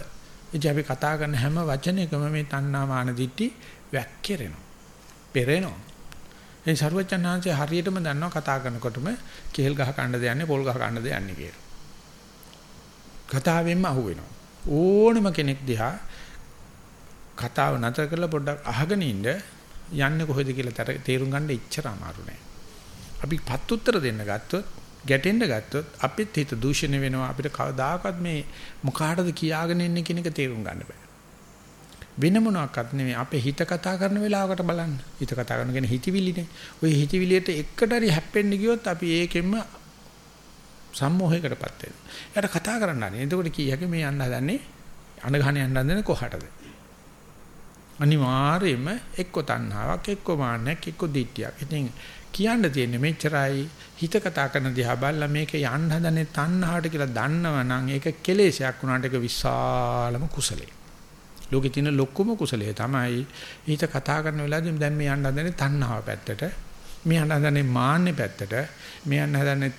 ඉතින් අපි කතා කරන හැම වචනයකම මේ තණ්හා මාන දිට්ටි වැක්කිරෙනවා. පෙරෙනවා. ඒ ਸਰවචන්නාංශය හරියටම දන්නවා කතා කරනකොටම කේල් ගහ කන්න දෙන්නේ පොල් ගහ කන්න දෙන්නේ කියලා. කතාවෙන්ම අහුවෙනවා. ඕනම කෙනෙක් දිහා කතාව නතර කරලා පොඩ්ඩක් අහගෙන ඉන්න යන්නේ කොහෙද කියලා තේරුම් ගන්න ඉච්චර අමාරු නෑ. අපි පත් උත්තර දෙන්න ගත්තොත් ගැටෙන්න ගත්තොත් අපිත් හිත දූෂණය වෙනවා. අපිට කවදාකවත් මේ මොකාටද කියාගෙන ඉන්නේ කියන එක තේරුම් ගන්න බෑ. වෙන මොනවාක්වත් නෙමෙයි. අපේ හිත කතා කරන වෙලාවකට බලන්න. හිත කතා කරන කෙන හිතවිලිනේ. ওই හිතවිලියට එකට හරි හැප්පෙන්න ගියොත් අපි ඒකෙන්ම සම්මෝහයකටපත් වෙනවා. එයාට කතා කරන්න ආනේ එතකොට කීයක මේ යන්න හදන්නේ? අනගහන යන්න හදන්නේ කොහටද? අනිවාර්යයෙන්ම එක්ක තණ්හාවක් එක්ක මාන්නයක් එක්ක දිට්ඨියක්. ඉතින් කියන්න තියෙන්නේ මෙච්චරයි හිත කතා කරන දිහා බලලා මේක යන්න හදන්නේ තණ්හාවට කියලා දන්නවනම් ඒක කෙලෙසයක් වුණාට ඒක විශාලම කුසලයක්. ලෝකේ තියෙන ලොකුම කුසලයේ තමයි හිත කතා කරන වෙලාවදී දැන් මේ යන්න හදන්නේ තණ්හාව පැත්තට. මේ යන්න හදන්නේ මාන්නේ පැත්තට. මේ යන්න හදන්නේ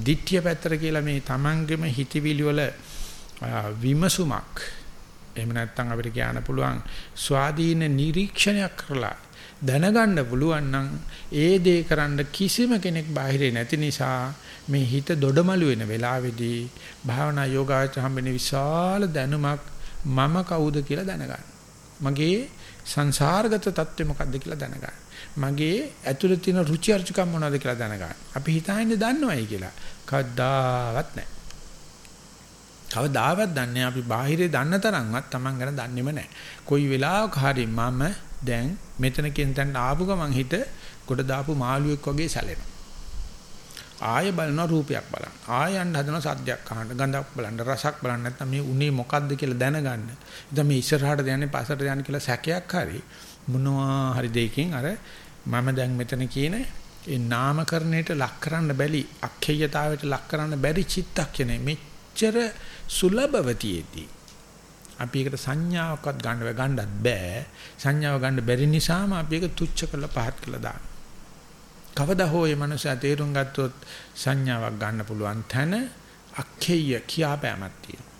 දිට්ඨිය පැත්තට කියලා මේ Tamangema හිතවිලි වල විමසුමක් එහෙම නැත්නම් අපිට කියන්න පුළුවන් ස්වාධීන නිරීක්ෂණයක් කරලා දැනගන්න පුළුවන් නම් ඒ දේ කරන්න කිසිම කෙනෙක් බාහිරේ නැති නිසා මේ හිත දොඩමළු වෙන වෙලාවේදී භාවනා යෝගාචර හම්බෙන විශාල දැනුමක් මම කවුද කියලා දැනගන්න. මගේ සංසාරගත தත්ත්වය මොකක්ද කියලා දැනගන්න. මගේ ඇතුළේ තියෙන රුචි අරුචිකම් මොනවද කියලා දැනගන්න. අපි හිතන්නේ දන්නවයි කියලා. කවදාවත් නැහැ. කවදාවත් දන්නේ අපි බාහිරේ දන්න තරම්වත් Taman ගැන දන්නේම නැහැ. කොයි වෙලාවක හරි මම දැන් මෙතන කියන තැනට ආපු ගමන් හිත කොට දාපු මාළුවෙක් වගේ සැලෙනවා. ආය බලනවා රූපයක් බලන්න. ආය යන්න හදනවා සද්දයක් අහන්න, ගඳක් බලන්න, රසක් බලන්න නැත්නම් මේ උනේ මොකද්ද කියලා දැනගන්න. ඉතින් මේ ඉස්සරහට යන්නේ පස්සට යන්නේ කියලා සැකයක් හරි මොනවා හරි දෙයකින් අර මම දැන් මෙතන කියන ඒ නාමකරණයට ලක් කරන්න බැරි අක්ෂයතාවයට ලක් කරන්න බැරි චිත්තක්ෂණය මෙච්චර සුලභවතියේදී අපි ඒකට සංඥාවක්වත් ගන්න ගන්නත් බෑ. සංඥාව ගන්න බැරි නිසාම අපි ඒක තුච්ච කරලා පහත් කරලා දානවා. කවදා හෝ මේ මනුස්සයා තේරුම් ගත්තොත් සංඥාවක් ගන්න පුළුවන් තැන අක්ෂේය කියාපෑමක් තියෙනවා.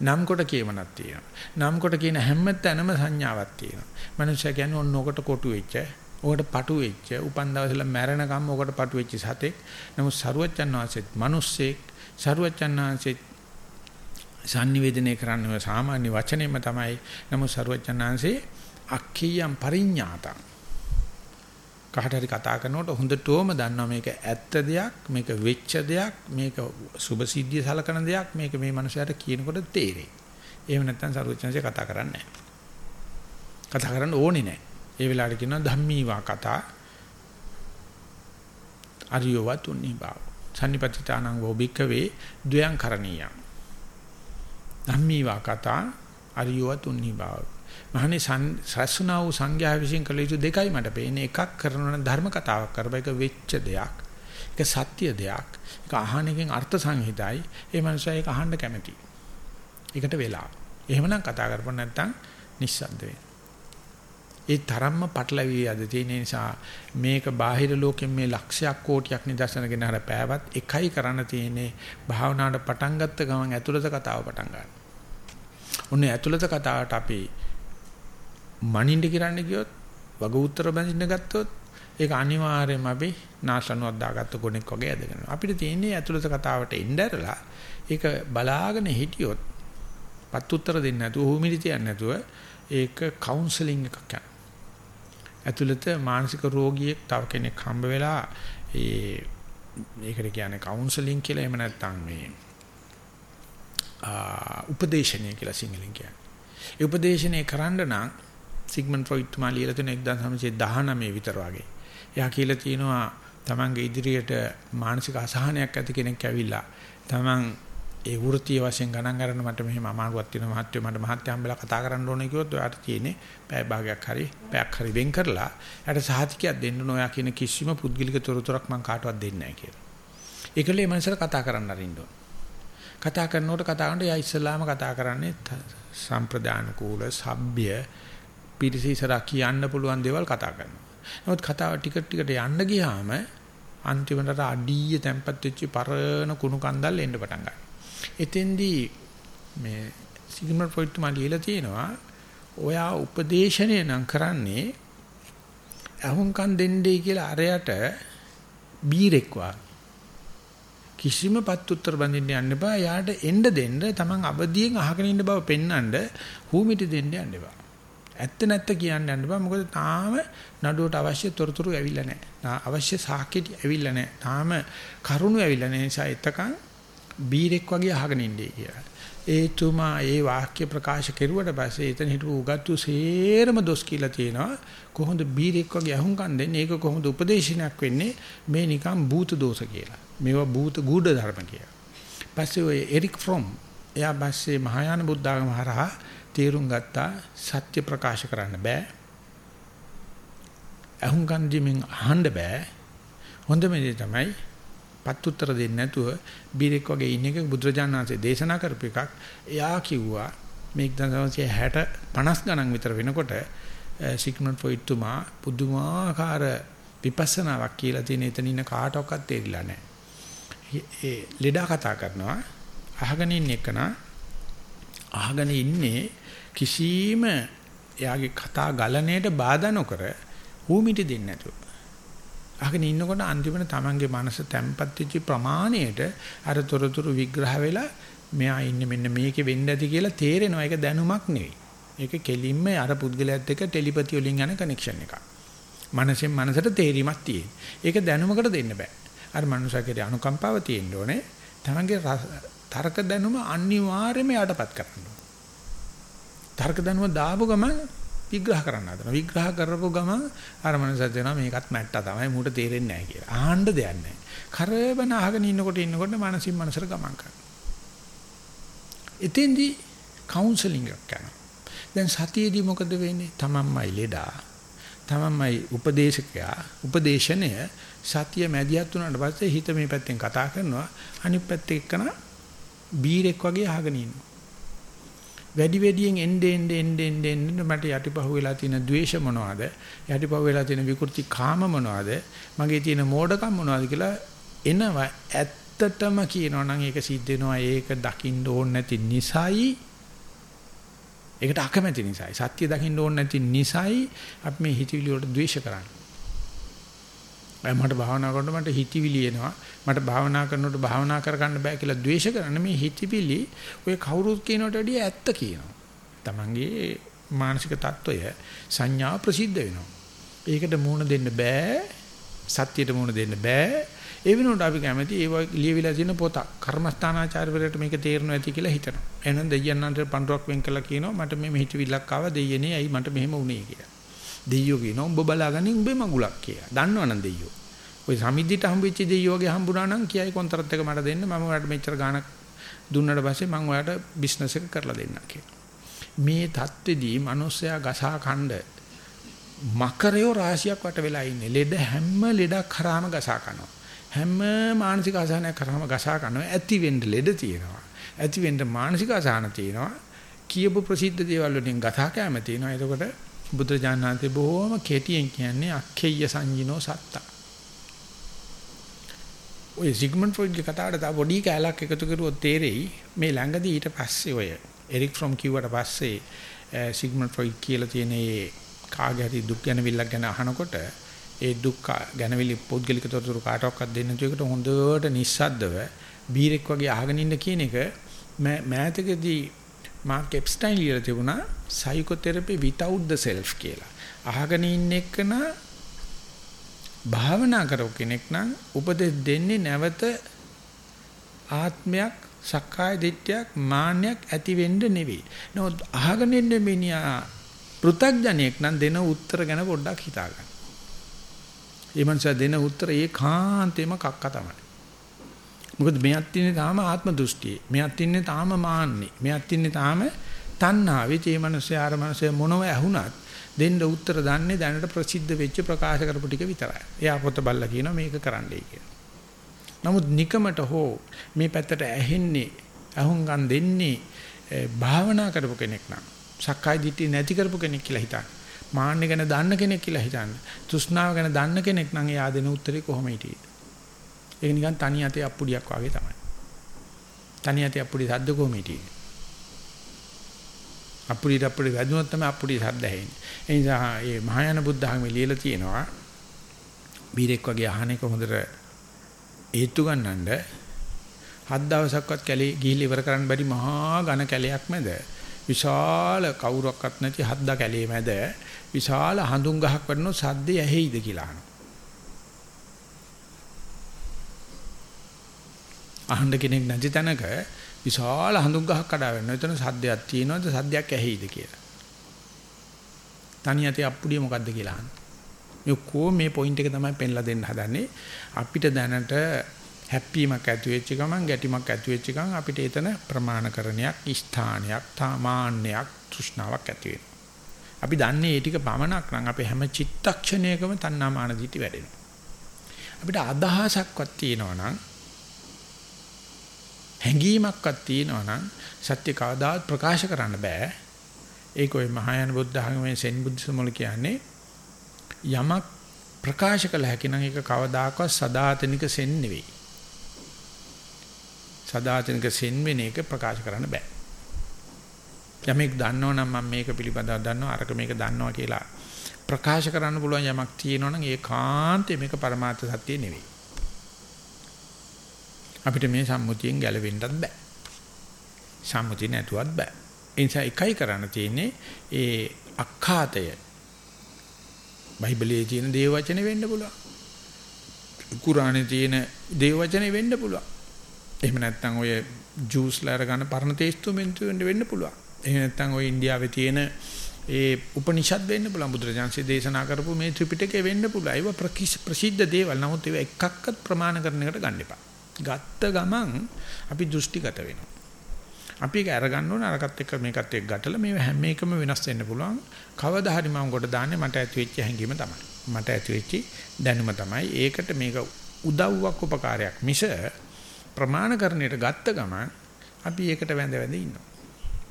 නම් කොට කියමනක් තියෙනවා. නම් කොට කියන හැම තැනම සංඥාවක් තියෙනවා. මනුස්සයා කියන්නේ ඔන්න ඔකට කොටු වෙච්ච, ඔකට පටු වෙච්ච, උපන් දවසල මැරෙනකම් ඔකට පටු වෙච්ච සතෙක්. නමුත් සරුවච්චන් වාසෙත් මිනිස්සෙක්, සරුවච්චන් වාසෙත් sannivedanaya කරන්නේ සාමාන්‍ය වචනේම තමයි. නමුත් සරුවචනාංශේ අක්ඛියම් පරිඥාතං. කාට හරි කතා කරනකොට හොඳටම දන්නවා මේක ඇත්ත දෙයක් මේක වෙච්ච දෙයක් මේක සුභ සිද්ධිය සලකන දෙයක් මේක මේ මනුස්සයාට කියනකොට තේරෙයි. එහෙම නැත්නම් සරුවචනසේ කතා කරන්නේ නැහැ. කතා කරන්න ඕනේ නැහැ. ඒ වෙලාවට කියනවා ධම්මීවා කතා අරියවත් උන්නි බව. සම්නිපතිතානං වෝබික්කවේ ද්වයං කරණීයං. ධම්මීවා කතා අරියවත් උන්නි බව. මහණේ සස්සුනා වූ සංඝයා විසින් කළ යුතු දෙකයි මට පේන්නේ. එකක් කරනවා ධර්ම කතාවක් කරපුවා එක වෙච්ච දෙයක්. ඒක සත්‍ය දෙයක්. ඒක අහන එකෙන් අර්ථ සංහිතයි. ඒ මනුස්සයා ඒක අහන්න කැමතියි. ඒකට වෙලා. එහෙමනම් කතා කරපොත් නැත්තම් නිස්සද්ද වෙන්න. ඒ තරම්ම පටලැවි යද තියෙන නිසා මේක බාහිර ලෝකෙන් මේ ලක්ෂයක් කෝටියක් නිදර්ශනගෙන හර පෑවත් එකයි කරන්න තියෙන්නේ භාවනාවට පටන් ගත්ත ගමන් ඇතුළත කතාව පටන් ගන්න. ඔන්නේ ඇතුළත කතාවට අපි මනින්න කිරන්න ගියොත් වග උත්තර බඳින්න ගත්තොත් ඒක අනිවාර්යයෙන්ම අපි නාශනුවක් දාගත්ත කෙනෙක් වගේ ඇදගෙන. අපිට තියෙන්නේ ඇතුළත කතාවට එන්න ඇරලා ඒක බලාගෙන හිටියොත් පත් උත්තර දෙන්නේ නැතුව හුමිලි තියන්නේ නැතුව ඒක කවුන්සලින් එකක් යනවා. ඇතුළත මානසික රෝගියෙක් තව කෙනෙක් හම්බ වෙලා ඒ ඒකට කියන්නේ කවුන්සලින් කියලා එහෙම නැත්නම් මේ ආ උපදේශනය කියලා සිංහලෙන් කියන්නේ. ඒ උපදේශනය කරන්න නම් සිග්මන්ඩ් ෆ්‍රොයිඩ් තුමා ලියලා තියෙන 1919 විතර වගේ. එයා කියලා තියෙනවා තමන්ගේ ඉදිරියට මානසික අසහනයක් ඇති කෙනෙක් ඇවිල්ලා තමන් ඒ වෘත්තීය වශයෙන් ගණන් ගන්න මට මෙහෙම අමාරුවක් තියෙනවා මහත්වෝ මට මහත්ය හම්බෙලා කතා කරන්න ඕනේ කිව්වොත් ඔයාට තියෙන්නේ පැය භාගයක් හරි පැයක් හරි වෙන් කරලා එයාට සහතිකයක් දෙන්න ඕන ඔයා කියන කිසිම පුද්ගලික තොරතුරක් මම කාටවත් දෙන්නේ නැහැ කියලා. ඒකලේ මනසට කතා කරන්න අරින්න ඕන. කතා කරනකොට කතා කරනකොට එයා ඉස්සලාම කතා කරන්නේ සම්ප්‍රදාන කූල සભ્ય පිරිසිසරා කියන්න පුළුවන් දේවල් කතා කරනවා. නමුත් කතාව ටික ටිකට යන්න ගියාම අන්තිමට අඩිය තැම්පත් වෙච්ච පරණ කුණු කන්දල් එන්න පටන් ගන්නවා. එතෙන්දී මේ සිග්මන්ඩ් ෆ්‍රොයිඩ් තුමා ලියලා තියෙනවා ඔයා උපදේශනය නම් කරන්නේ අහුම්කම් දෙන්නේ කියලා අරයට බීරෙක් කිසිම පත් උත්තර බඳින්න යන්න එපා. යාට එන්න දෙන්න තමන් අවදියෙන් අහගෙන ඉන්න බව පෙන්වන්න හූමිටි දෙන්න යන්න එපා. ඇත්ත නැත්ත කියන්න යන්න බෑ මොකද තාම නඩුවට අවශ්‍ය තොරතුරු ඇවිල්ලා නැහැ. අවශ්‍ය සාක්ෂි ඇවිල්ලා නැහැ. තාම කරුණු ඇවිල්ලා නැහැ. නිසා එතකන් බීරෙක් වගේ අහගෙන ඉන්නේ කියලා. ඒතුමා ඒ වාක්‍ය ප්‍රකාශ කෙරුවට පස්සේ එතන හිටපු උගත්තු සේරම දොස් කියලා තියෙනවා. කොහොමද බීරෙක් වගේ අහුම්කම් දෙන්නේ? ඒක කොහොමද උපදේශනයක් වෙන්නේ? මේ නිකන් භූත දෝෂ කියලා. මේවා භූත ගුඩ ධර්ම කියලා. පස්සේ ඔය එරික් ෆ්‍රොම් එයා පස්සේ මහායාන බුද්ධාගම හරහා තේරුම් ගත්තා සත්‍ය ප්‍රකාශ කරන්න බෑ. අහුම්කම් දීමින් අහන්න බෑ. හොඳම දේ තමයි පත් උත්තර දෙන්නේ නැතුව බීරෙක් වගේ ඉන්න එක බුදුරජාණන්සේ දේශනා කරපු එකක්. එයා කිව්වා මේ 1960 50 ගණන් විතර වෙනකොට සිග්මන්ඩ් ෆ්‍රොයිඩ් තුමා පුදුමාකාර විපස්සනාවක් කියලා තියෙන එතන ඉන්න කාටවත් තේරිලා නැහැ. ඒ ලෙඩා කතා කරනවා අහගෙන ඉන්න එකන අහගෙන ඉන්නේ කිසිම එයාගේ කතා ගලණයට බාධා නොකර ඌමිටි දෙන්නේ නැතුව අහගෙන ඉන්නකොට අන්තිමට තමන්ගේ මනස තැම්පත් වෙච්ච ප්‍රමාණයට අර තොරතුරු විග්‍රහ වෙලා මෙයා ඉන්නේ මෙන්න මේකේ වෙන්න ඇති කියලා තේරෙනවා. ඒක දැනුමක් නෙවෙයි. ඒක කෙලින්ම අර පුද්ගලයාත් එක්ක ටෙලිපති වලින් යන කනෙක්ෂන් එකක්. මනසෙන් මනසට තේරීමක් තියෙන. ඒක දැනුමකට දෙන්න බෑ. අර මනුෂයාගේ අනුකම්පාව තියෙන්න ඕනේ. තමන්ගේ තර්ක දැනුම අනිවාර්යයෙන්ම යටපත් කරන්න ඕනේ. තර්ක දැනුම දාපු ගමන් විග්‍රහ කරන්න හදනවා. විග්‍රහ කරපුව ගමන් අර මනසත් වෙනවා මේකත් මැට්ටා තමයි මූට තේරෙන්නේ නැහැ කියලා. ආහන්න දෙයක් නැහැ. කරබන අහගෙන ඉන්නකොට ඉන්නකොට මනසින් මනසට ගමන් කරනවා. එතෙන්දී කවුන්සලින් එකක් කරනවා. දැන් සතියේදී මොකද වෙන්නේ? තමන්මයි ලෙඩා. තමන්මයි උපදේශකයා. උපදේශනය සතිය මැදිහත් වුණාට පස්සේ හිත මේ පැත්තෙන් කතා කරනවා. අනිත් පැත්තේ එක්කන බීරෙක් වගේ අහගෙන ඉන්නවා. වැඩි වැඩියෙන් එන්නේ එන්නේ එන්නේ එන්නේ මට යටිපහුව වෙලා තියෙන द्वේෂ මොනවද? යටිපහුව වෙලා තියෙන විකෘති කාම මොනවද? මගේ තියෙන මෝඩකම් මොනවද කියලා එනවා. ඇත්තටම කියනවා නම් ඒක සිද්ධ වෙනවා. ඒක දකින්න ඕන නැති නිසායි. ඒකට අකමැති නිසායි. සත්‍ය දකින්න ඕන නැති නිසායි අපි මේ හිතවිලි වලට ද්වේෂ කරන්නේ. මට භාවනා කරනකොට මට හිතවිලි එනවා. මට භාවනා කරනකොට භාවනා කරගන්න බෑ කියලා ද්වේෂ කරන මේ හිතවිලි ඔය කවුරුත් කියනට වැඩිය ඇත්ත කියනවා. Tamange මානසික తত্ত্বය සංඥා ප්‍රසිද්ධ වෙනවා. ඒකට මූණ දෙන්න බෑ. සත්‍යයට මූණ දෙන්න බෑ. ඒ වෙනුවට අපි කැමති ඒ වගේ ලියවිලා තියෙන පොතක් කර්මස්ථානාචාර්යවරයාට මේක තේරෙනවා ඇති කියලා හිතනවා. එහෙනම් දෙයයන්න්ට පඬුවක් වෙන් කළා කියනවා මට මේ හිතවිල්ලක් ආවා දෙයයනේ ඇයි මට මෙහෙම වුනේ කියලා. දෙයියෝ කියනවා උඹ බලාගන්නේ උඹේ මගුලක් කියලා. දන්නවනම් දෙයියෝ. ওই සමිද්දිට හම්බෙච්ච දෙයියෝ වගේ හම්බුණා නම් කියයි කොන්ත්‍රාත් එක මට දෙන්න මම ඔයාලට මෙච්චර ගාණක් දුන්නට පස්සේ මම ඔයාලට බිස්නස් එක කරලා දෙන්නම් කියලා. මේ தත්ත්වෙදී මිනිස්සයා ගසා කණ්ඩ මකරයෝ රාශියක් වට වෙලා ඉන්නේ. ලෙඩ හැම ලෙඩක් කරාම ගසා කනවා. හැම මානසික අසහනයක් කරාම ගසා කනවා. ඇති වෙන්න ලෙඩ තියෙනවා. ඇති වෙන්න මානසික අසහන තියෙනවා. කියපු ප්‍රසිද්ධ දේවල් වලින් ගසා කැම තියෙනවා. එතකොට බුදුරජාණන් වහන්සේ බොහොම කෙටියෙන් කියන්නේ අක්ඛේය සංජිනෝ සත්තා. ඔය සිග්මන්ඩ් ෆ්‍රොයිඩ්ගේ කතාවට තව පොඩි කැලක් එකතු කරුවොත් තේරෙයි මේ ළඟදී ඊට පස්සේ ඔය එරික් ෆ්‍රොම් කිව්වට පස්සේ සිග්මන්ඩ් ෆ්‍රොයිඩ් කියලා තියෙන ඒ කාගේ හරි දුක් ගැනවිල්ලක් ගැන අහනකොට ඒ දුක් ගැනවිලි පොද්ගලික තොරතුරු කාටවත් දෙන්න නැතු එකට හොඳට නිස්සද්දව බීරෙක් වගේ අහගෙන ඉන්න කියන එක මෑතකදී මාක් එප්ස්ටයින් ලියලා තිබුණා සයිකෝതെරපි without the self කියලා. අහගෙන ඉන්න එකන භාවනා කරව කෙනෙක් නම් උපදෙස් දෙන්නේ නැවත ආත්මයක් සක්කාය දිට්ඨියක් මාන්නයක් ඇති වෙන්න නෙවෙයි. නමුත් අහගෙන ඉන්න මිනිහා පෘථග්ජනයෙක් නම් දෙන උත්තර ගැන පොඩ්ඩක් හිතා ගන්න. ඒ මනුස්සයා දෙන උත්තර ඒකාන්තෙම කක්ක තමයි. මොකද මෙයක් තින්නේ තාම ආත්ම දෘෂ්ටියේ. මෙයක් තින්නේ තාම මාන්නේ. මෙයක් තින්නේ තාම තණ්හාවේ. ඒ මනුස්සයා අර මනුස්සයා මොනව ඇහුණත් දෙන්න උත්තර දන්නේ දැනට ප්‍රසිද්ධ වෙච්ච ප්‍රකාශ කරපු ටික විතරයි. එයා පොත බල්ලා කියනවා මේක කරන්නයි කියලා. නමුත් නිකමට හෝ මේ පැත්තට ඇහෙන්නේ අහුම්ගන් දෙන්නේ භාවනා කරපු කෙනෙක් නම් සක්කාය දිට්ඨිය නැති කරපු කෙනෙක් කියලා හිතන්න. මාන්න ගැන දන්න කෙනෙක් කියලා හිතන්න. තෘෂ්ණාව ගැන දන්න කෙනෙක් නම් එයා දෙන උත්තරේ කොහොම හිටියේ? ඒක නිකන් තනි අතේ අප්පුඩියක් වගේ තමයි. තනි අතේ අප්පුඩි සද්ද කොහොම හිටියේ? අප්පුඩියට අප්පුඩි වැදුනොත් තමයි අප්පුඩි සද්ද ඇහෙන්නේ. ඒ නිසා මේ මහායාන බුද්ධ ධර්මයේ ලියලා තියෙනවා බීරෙක් වගේ අහන එක හොඳට හේතු ගන්නඳ හත් දවසක්වත් කැලේ ගිහිල්ලා ඉවර කරන්න බැරි මහා ඝන කැලයක් මැද විශාල කවුරක්වත් නැති හත්දා කැලේ මැද විශාල හඳුන් ගහක් වඩනො සද්දේ ඇහෙයිද කියලා අහනවා. අහන්න කෙනෙක් නැති තැනක විශාල හඳුන් ගහක් කඩා වෙනවා. එතන සද්දයක් තියෙනවද සද්දයක් ඇහෙයිද කියලා. තනියතේ අප්පුඩිය මොකද්ද කියලා අහන්න. මේ කො මේ පොයින්ට් එක තමයි පෙන්ලා දෙන්න හදන්නේ. අපිට දැනට හැප්පීමක් ඇති වෙච්ච ගමන් ගැටීමක් ඇති වෙච්ච ගමන් අපිට එතන ප්‍රමාණකරණයක් ස්ථානයක් තාමාන්‍යයක් තෘෂ්ණාවක් ඇති වෙනවා. අපි දන්නේ ඒ ටික පමණක් නම් අපේ හැම චිත්තක්ෂණයකම තණ්හාමාන දිටි වැඩෙනවා. අපිට අදහසක්වත් තියෙනවා නම් හැඟීමක්වත් තියෙනවා නම් සත්‍ය කවදාවත් ප්‍රකාශ කරන්න බෑ. ඒක ඔය මහායාන බුද්ධ ධර්මයේ සෙන් බුද්ධසම වල කියන්නේ යමක් ප්‍රකාශ කළ හැකි නම් ඒක කවදාකවත් සදාතනික සෙන් නෙවෙයි. සදාතනික සෙන් වෙන එක ප්‍රකාශ කරන්න බෑ. යමෙක් දන්නවනම් මම මේක පිළිබඳව දන්නවා අරක මේක දන්නවා කියලා ප්‍රකාශ කරන්න පුළුවන් යමක් තියෙනවනම් ඒ කාන්තේ මේක පරමාර්ථ සත්‍ය නෙවෙයි. අපිට මේ සම්මුතියෙන් ගැලවෙන්නත් බෑ. සම්මුතිය නැතුවත් බෑ. ඒ නිසා එකයි කරන්න තියෙන්නේ ඒ අක්ඛාතය. බයිබලයේ තියෙන දේව වචනේ වෙන්න පුළුවන්. කුරානේ තියෙන දේව වචනේ වෙන්න පුළුවන්. එහෙම නැත්නම් ඔය ජූස්ලා අරගන්න පරණ තේස්තුමෙන්තු වෙන්න පුළුවන්. එහෙම නැත්නම් ඔය ඉන්දියාවේ තියෙන ඒ උපනිෂද් වෙන්න පුළුවන් බුදුරජාන්සේ දේශනා කරපු මේ ත්‍රිපිටකය වෙන්න පුළුවන්. ඒව ප්‍රසිද්ධ දේවල්. නමුත් ඒව එකක්වත් ප්‍රමාණ කරන එකට ගන්න එපා. ගත්ත ගමන් අපි දෘෂ්ටිගත වෙනවා. අපි ඒක අරගන්න ඕන අරකට එක්ක මේකත් එක්ක ගැටලා මේ හැම එකම වෙනස් වෙන්න පුළුවන්. කවදා හරි මම කොට දාන්නේ මට ඇති වෙච්ච හැඟීම තමයි. මට ඇති වෙච්ච දැනුම තමයි. ඒකට මේක උදව්වක් උපකාරයක් මිස ප්‍රමාණකරණයට ගත්ත ගමන් අපි ඒකට වැඳ වැඳ ඉන්නවා.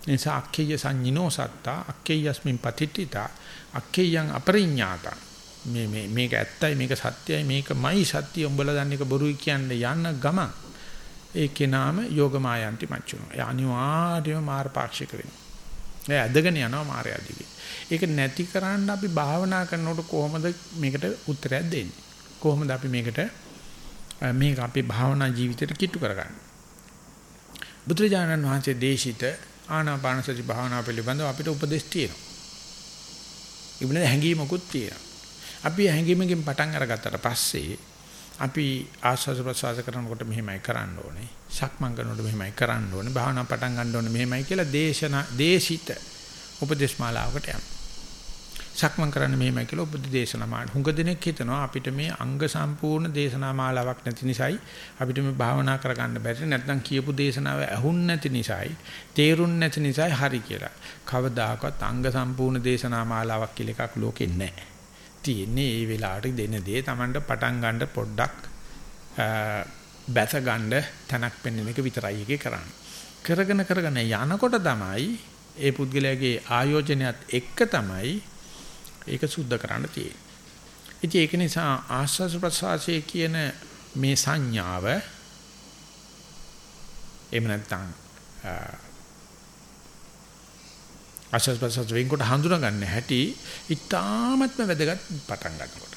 නිසා අක්ඛේය සංඤිනෝ සත්තා අක්ඛේයස්මින් පතිට්ඨිතා අක්ඛේයං අපරිඤ්ඤාතා මේ මේ මේක ඇත්තයි මේක සත්‍යයි මේකමයි සත්‍ය උඹලා දන්න එක බොරුයි කියන්නේ යන්න ගමන් ඒකේ නාම යෝගමායන්ති මච්චුනෝ. ඒ අනිවාර්යයෙන්ම මාර්ගපාක්ෂික වෙනවා. ඒ ඇදගෙන යනවා මාර්යා දිගේ. ඒක නැති කරන්න අපි භාවනා කරනකොට කොහොමද මේකට උත්තරයක් දෙන්නේ? කොහොමද අපි මේකට මේක අපේ භාවනා ජීවිතයට කිට්ටු කරගන්නේ? බුදුරජාණන් වහන්සේ දේශිත ආනාපාන සති භාවනාව පිළිබඳව අපිට උපදෙස් තියෙනවා. ඉබ්බනේ හැංගීමකුත් තියෙනවා. අපි හැංගීමකින් පටන් අරගත්තට පස්සේ අපි ආස්වාද ප්‍රසවාස කරනකොට මෙහෙමයි කරන්න ඕනේ. සක්මන් කරනකොට මෙහෙමයි කරන්න ඕනේ. භාවනා පටන් ගන්න ඕනේ මෙහෙමයි කියලා දේශනා දේශිත උපදේශමාලාවකට යනවා. සක්මන් කරන්න මෙහෙමයි කියලා උපද දේශනා මාන. හුඟ දෙනෙක් හිතනවා අපිට මේ අංග සම්පූර්ණ දේශනා මාලාවක් නැති නිසායි අපිට මේ භාවනා කරගන්න බැරි නැත්නම් කියපු දේශනාව ඇහුන් නැති නිසායි තේරුන් නැති නිසායි හරි කියලා. කවදාකවත් අංග සම්පූර්ණ දේශනා මාලාවක් කියලා එකක් ලෝකෙ නැහැ. තියෙන්නේ මේ වෙලාවට දෙන දේ Tamanට පටන් ගන්න පොඩ්ඩක් බැස ගන්න තැනක් පෙන්වන එක විතරයි එකේ කරන්නේ. කරගෙන කරගෙන යනකොට තමයි ඒ පුද්ගලයාගේ ආයෝජනයත් එක්ක තමයි ඒක සුද්ධ කරන්න තියෙන්නේ. ඉතින් ඒක නිසා ආස්වාද ප්‍රසවාසයේ කියන මේ සංඥාව එහෙම නැත්නම් ආස්වාද ප්‍රසවාස වෙන්කොට හඳුනා ගන්න හැටි ඉතාමත්ම වැදගත් පටන් ගන්නකොට.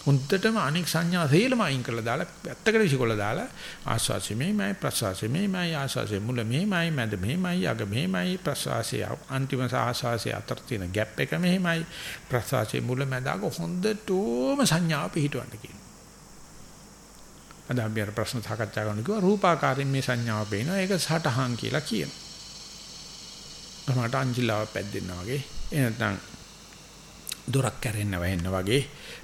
හොඳටම අනික් සංඥා තේලම අයින් කරලා දාලා ඇත්තකට විසිකොල්ලා දාලා ආස්වාසෙ මේමයි ප්‍රසවාසෙ මේමයි ආස්වාසෙ මුල මේමයි මැද මේමයි අග මේමයි ප්‍රසවාසය අන්තිම ආස්වාසය අතර තියෙන ગેප් එක මේමයි ප්‍රසවාසෙ මුල මැද අග හොඳටම සංඥාව පිහිටවන්න කියනවා. අද අපි අර ප්‍රශ්න සාකච්ඡා කරනවා රූපාකාරයෙන් මේ සංඥාව පේනවා ඒක සටහන් කියලා කියනවා. ගමට අංජිලාව පැද්දෙනවා වගේ. එනතන් දොරක් කැරෙන්න වෙන්න වගේ.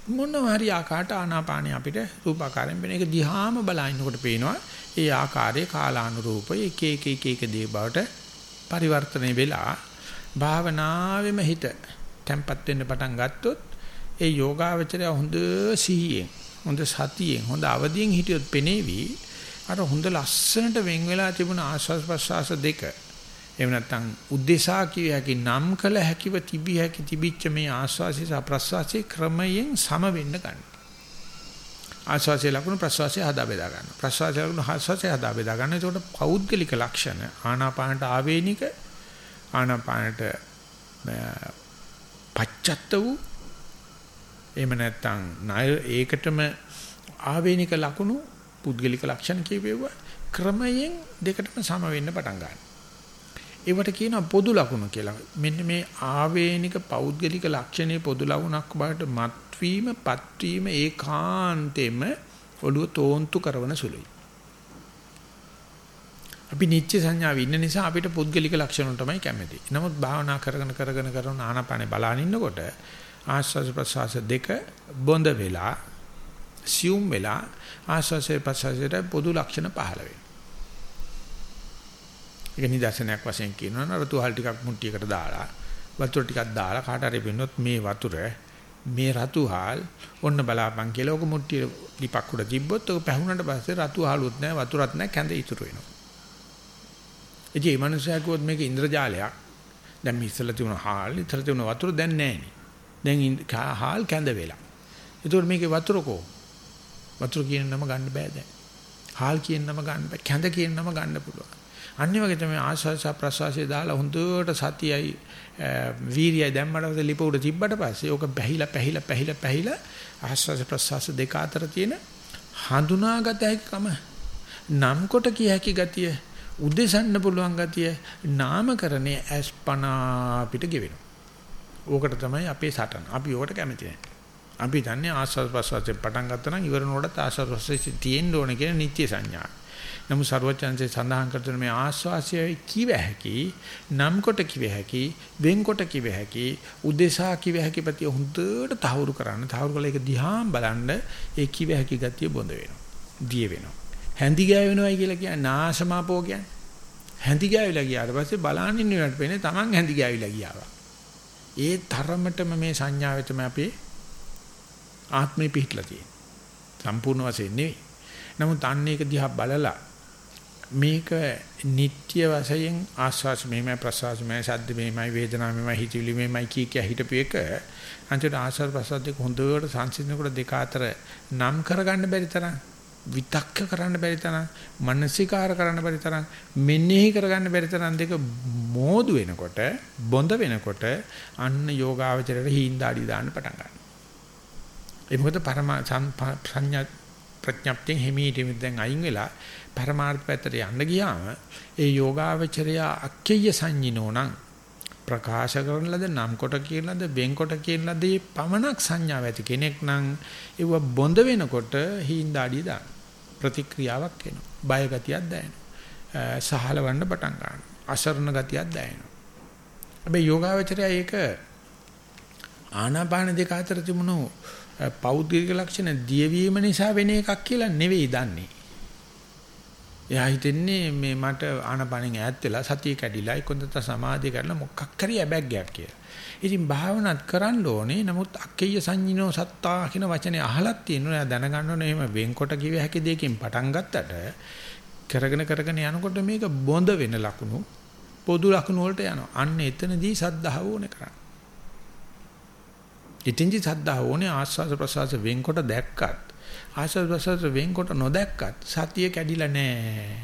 මොනවා හරි ආකාරයට ආනාපානිය අපිට රූපාකාරයෙන් වෙන එක දිහාම බලනකොට පේනවා. ඒ ආකාරයේ කාලානුරූප එක එක එක එක දේ බවට පරිවර්තනය වෙලා භාවනාවෙම හිත තැම්පත් වෙන්න පටන් ගත්තොත් ඒ යෝගාවචරය හොඳ සිහියෙන් හොඳ සතියෙන් හොඳ අවදියෙන් හිටියොත් පෙනේවි. අර හොඳ ලස්සනට වෙන් වෙලා තිබුණ ආස්වාස් ප්‍රස්වාස දෙක එහෙම නැත්නම් උද්දේශා කිය හැකි නම් කළ හැකිව තිබිය හැකි තිබිච්ච මේ ආස්වාසිය සහ ප්‍රස්වාසයේ ක්‍රමයෙන් සම වෙන්න ගන්න. ආස්වාසිය ලකුණු ප්‍රස්වාසය හදා බෙදා ගන්න. ප්‍රස්වාසය ලකුණු ආස්වාසය හදා බෙදා ගන්න. ඒකට පෞද්ගලික ලක්ෂණ ආනාපානට ආවේනික ආනාපානට පච්චත්ත වූ එහෙම නැත්නම් ණය ඒකටම ආවේනික ලකුණු පුද්ගලික ලක්ෂණ කියවෙවුවා ක්‍රමයෙන් දෙකටම සම වෙන්න පටන් ගන්නවා. ඒවට කියනවා පොදු ලකුණු කියලා. මෙන්න මේ ආවේනික පෞද්ගලික ලක්ෂණේ පොදු ලකුණක් බවට මත්වීම, පත්වීම ඒකාන්තෙම ඔළුව තෝන්තු කරන සුළුයි. අපි නිත්‍ය සංඥාව ඉන්න නිසා අපිට පුද්ගලික ලක්ෂණ තමයි කැමති. නමුත් භාවනා කරගෙන කරගෙන කරන ආනාපානේ බලාගෙන ඉන්නකොට ආස්වාද ප්‍රසවාස දෙක බොඳ වෙලා සියුම් වෙලා ආස්වාද ප්‍රසවාසයට පොදු ලක්ෂණ පහළ වෙනවා. ඒක නිදර්ශනයක් වශයෙන් කියනවා නම් රතුහල් ටිකක් මුට්ටියකට දාලා වතුර ටිකක් දාලා කාට හරි බින්නොත් මේ වතුර මේ රතුහල් ඔන්න බලාපන් කියලා ඔක මුට්ටිය ලිපක් උඩ තිබ්බොත් ඔක පැහුනට පස්සේ රතුහලුත් නැහැ වතුරත් නැහැ කැඳ ඉතුරු වෙනවා. ඉතින් මේ මනුස්සයා කිව්වොත් මේක ඉන්ද්‍රජාලයක්. දැන් මේ ඉස්සලා තිබුණ හාල් ඉතර තිබුණ වතුර දැන් නැහැ නේ. දැන් හාල් කැඳ වෙලා. ඒතකොට මේකේ වතුර කෝ? වතුර කියන නම ගන්න බෑ දැන්. හාල් කියන නම ගන්න බෑ. කැඳ කියන නම ගන්න පුළුවන්. අනිත් වගේ තමයි ආශ්වාස ප්‍රශ්වාසය දාලා හොඳට සතියයි වීර්යයි දැම්මට ලිප උඩ තිබ්බට පස්සේ ඕක පැහිලා පැහිලා පැහිලා පැහිලා ආශ්වාස ප්‍රශ්වාස දෙක අතර තියෙන හඳුනාගත හැකිකම නම් කොට කිය හැකි ගතිය උදෙසන්න පුළුවන් ගතිය නාමකරණයේ අස්පනා පිට ගෙවෙනවා. ඕකට තමයි අපේ සටන. අපි ඕකට කැමති නැහැ. අපි දන්නේ ආස්වාද ප්‍රසවාසයෙන් පටන් ගත්තා නම් ඉවරනකොට ආස්වාද ප්‍රසවාසයේ තියෙන්න ඕන කියන නිත්‍ය සංඥා. නමුත් ਸਰවඥාන්සේ සඳහන් කරන මේ ආස්වාසියයි කිව හැකි නම් කොට කිව හැකි වෙන් කොට කිව හැකි උදේසා කිව හැකි ප්‍රති හොඳට තහවුරු කරන්න තහවුරු කළ එක දිහා බලන්න ඒ කිව හැකි ගතිය බොඳ වෙනවා දිය වෙනවා. හැඳි ගෑවෙනවයි කියලා කියන්නේ නාශමාපෝ කියන්නේ. හැඳි ගෑවිලා ගියාට පස්සේ බලන්න ඉන්න වෙලාවට පේන්නේ Taman හැඳි ගෑවිලා ගියාවා ඒ තරමටම මේ සංඥාවේ තමයි අපේ ආත්මේ පිහිටලා තියෙන්නේ. සම්පූර්ණ වශයෙන් නෙවෙයි. නමුත් අන්න ඒක දිහා බලලා මේක නিত্য වශයෙන් ආස්වාස් මෙහෙමයි ප්‍රසවාස මෙහෙමයි සද්ද මෙහෙමයි වේදනාව මෙහෙමයි හිතවිලි මෙහෙමයි කී කිය හිටපු එක. අන්තිමට ආස්වාස් ප්‍රසවාස දෙක හොඳට සංසිඳනකොට දෙක අතර නම් කරගන්න බැරි තරම් විතක්ක කරන්න බැරි තරම් මනසිකාර කරන්න බැරි තරම් මෙනෙහි කරගන්න බැරි තරම් දෙක මෝදු වෙනකොට බොඳ වෙනකොට අන්න යෝගාවචරයට හීන්දාඩි දාන්න පටන් ගන්නවා. ඒ මොකද පරම සංඥා ප්‍රඥප්තියෙන් හිමීටි දැන් අයින් වෙලා පරමාර්ථ පැත්තට යන්න ගියාම ඒ යෝගාවචරය අක්කේය සංඤිනෝ නම් ප්‍රකාශ කරන ලද නම් කොට කියන ලද වෙන් කොට කියන ලද මේ පමණක් සංඥාව ඇති කෙනෙක් නම් ඒව බොඳ වෙනකොට හිඳාඩිය දාන ප්‍රතික්‍රියාවක් එනවා. බය ගතියක් දැනෙනවා. සහලවන්න පටන් ගන්නවා. අසරණ ගතියක් දැනෙනවා. හැබැයි යෝගාවචරය ඒක ආනාපාන දෙක අතර තිබුණු පෞද්ගලික ලක්ෂණ දියවීම නිසා වෙන එකක් කියලා නෙවෙයි දන්නේ. එයා හිතන්නේ මේ මට ආනපනෙන් ඈත් වෙලා සතිය කැඩිලා ඒකොන්දත සමාධිය කරලා මොකක් හරි ඇබැග්ගයක් කියලා. ඉතින් භාවනාත් කරන්න ඕනේ. නමුත් අක්කේය සංඤිනෝ සත්තා කියන වචනේ අහලත් තියෙනවා. එයා දැනගන්න ඕනේ එහෙම වෙන්කොට කිව හැකි දෙයකින් පටන් ගත්තට කරගෙන කරගෙන යනකොට මේක බොඳ වෙන ලකුණු පොදු ලකුණු වලට යනවා. අන්න එතනදී සද්ධාව ඕනේ කරන්නේ. ඉතින්දි සද්ධා ඕනේ ආස්වාද ප්‍රසවාස වෙන්කොට දැක්කත් ආස්වාද ප්‍රසවාස වෙන්කොට නොදැක්කත් සතිය කැඩිලා නැහැ.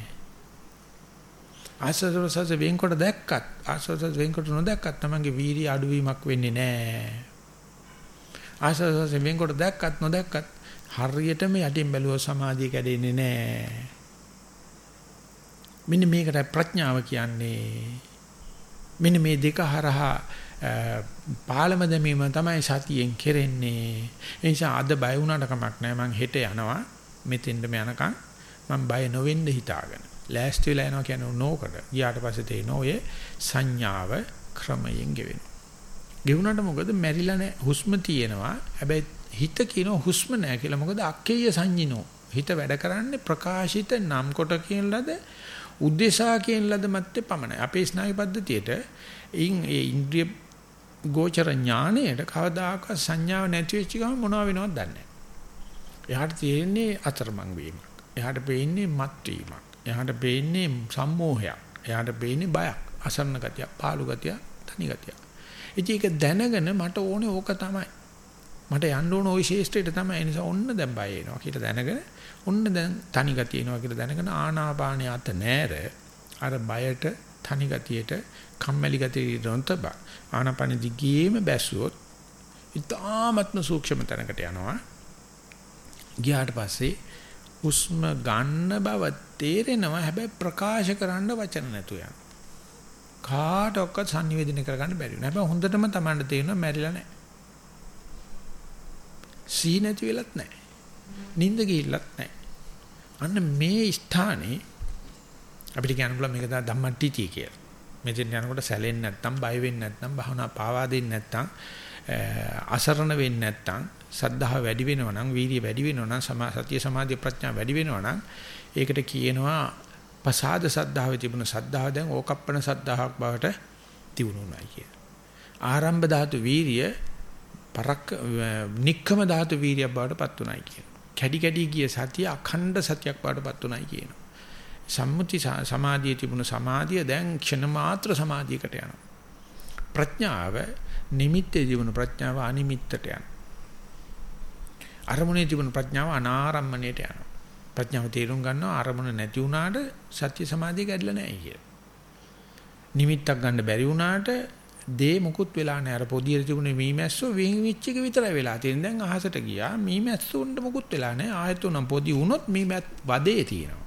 ආස්වාද ප්‍රසවාස වෙන්කොට දැක්කත් ආස්වාද වෙන්කොට නොදැක්කත් තමන්ගේ වීර්ය අඩුවීමක් වෙන්නේ නැහැ. ආස්වාද ප්‍රසවාස වෙන්කොට දැක්කත් නොදැක්කත් හරියටම යටින් බැලුව සමාධිය කැඩෙන්නේ නැහැ. මෙන්න මේකට ප්‍රඥාව කියන්නේ මෙන්න මේ දෙක හරහා පාලම දැමීම තමයි සතියෙන් කෙරෙන්නේ. ඒ නිසා අද බය වුණාට කමක් නැහැ. මං හෙට යනවා. මෙතෙන්ටම යනකම් මං බය නොවෙන්න හිතාගෙන. ලෑස්ති වෙලා යනවා කියන්නේ නෝකට. ගියාට පස්සේ තේන ඔය සංඥාව ක්‍රමයෙන් ගෙවෙනවා. ගෙවුනට මොකද මැරිලා නැහැ. හුස්ම තියෙනවා. හැබැයි හිත කියන හුස්ම නැහැ කියලා. මොකද අක්කේය සංජිනෝ. හිත වැඩ කරන්නේ ප්‍රකාශිත නම් කොට කියන ලද උද්දේශා කියන ලද මැත්තේ පමණයි. අපේ ස්නායු පද්ධතියට ඉන් ඒ ඉන්ද්‍රිය ගෝචර ඥාණයට කවදාකවත් සංඥාව නැති වෙච්ච ගමන් මොනව වෙනවද දන්නේ නැහැ. එයාට තියෙන්නේ අතරමං වීමක්. එයාට පේන්නේ මත් වීමක්. එයාට පේන්නේ සම්මෝහයක්. එයාට පේන්නේ බයක්, අසරණ ගතියක්, පාළු ගතියක්, තනි ගතියක්. ඉතින් ඒක දැනගෙන මට ඕනේ ඕක තමයි. මට යන්න ඕන ওই ශේෂ්ත්‍රයට තමයි. ඒ නිසා ඔන්න දැන් බය එනවා කියලා දැනගෙන ඔන්න දැන් තනි ගතිය එනවා කියලා දැනගෙන ආනාපානිය අත නෑර අර බයට තනි ගතියට කම්මැලි ගතියට නොතබා ආනපන දිගේම බැස්සුවොත් ඉතාමත්ම සූක්ෂම තැනකට යනවා. ගියාට පස්සේ හුස්ම ගන්න බව තේරෙනවා හැබැයි ප්‍රකාශ කරන්න වචන නැතු යන. කාට ඔක්ක sannivedana කරගන්න බැරි වෙනවා. හැබැයි හොඳටම Tamanට තේරෙනවා මැරිලා නැහැ. සී නැති වෙලත් නැහැ. නිින්ද ගිහිල්ලත් නැහැ. අන්න මේ ස්ථානේ අපිට කියන්න පුළුවන් මේක තමයි ධම්මටිතිය කියලා. මෙතෙන් යනකොට සැලෙන්නේ නැත්නම් බය වෙන්නේ නැත්නම් භවනා පාවා දෙන්නේ නැත්නම් අසරණ වෙන්නේ නැත්නම් සද්ධාව වැඩි වෙනවා නම් වීර්ය වැඩි වෙනවා නම් සතිය සමාධි ප්‍රඥා වැඩි වෙනවා නම් ඒකට කියනවා පසාද සද්ධාවේ තිබුණ සද්ධාව දැන් ඕකප්පන සද්ධාවක් බවට තියුණුනායි කිය. ආරම්භ ධාතු වීර්ය පරක් නික්කම ධාතු වීර්යයක් බවට පත් උනායි කියන. කැඩි කැඩි ගිය සතිය අඛණ්ඩ සතියක් බවට පත් උනායි කියනවා. සම්මුති සමාධියේ තිබුණු සමාධිය දැන් ක්ෂණ මාත්‍ර සමාධියකට යනවා. ප්‍රඥාව නිමිත්තේ තිබුණු ප්‍රඥාව අනිමිත්තට යනවා. අරමුණේ තිබුණු ප්‍රඥාව අනාරම්මණයට යනවා. ප්‍රඥාව තේරුම් ගන්නවා අරමුණ නැති වුණාට සත්‍ය සමාධිය කැඩලා නැහැ කියලා. නිමිත්තක් ගන්න බැරි වුණාට දේ මුකුත් වෙලා නැහැ. අර පොදියේ තිබුණේ මීමැස්සෝ විහිවිච්ච එක විතරයි වෙලා තියෙන්නේ. දැන් අහසට ගියා. මීමැස්සුන්ට මුකුත් වෙලා නැහැ. ආයෙත් උනම් පොදි වුණොත් මීමැත් වදේ තියෙනවා.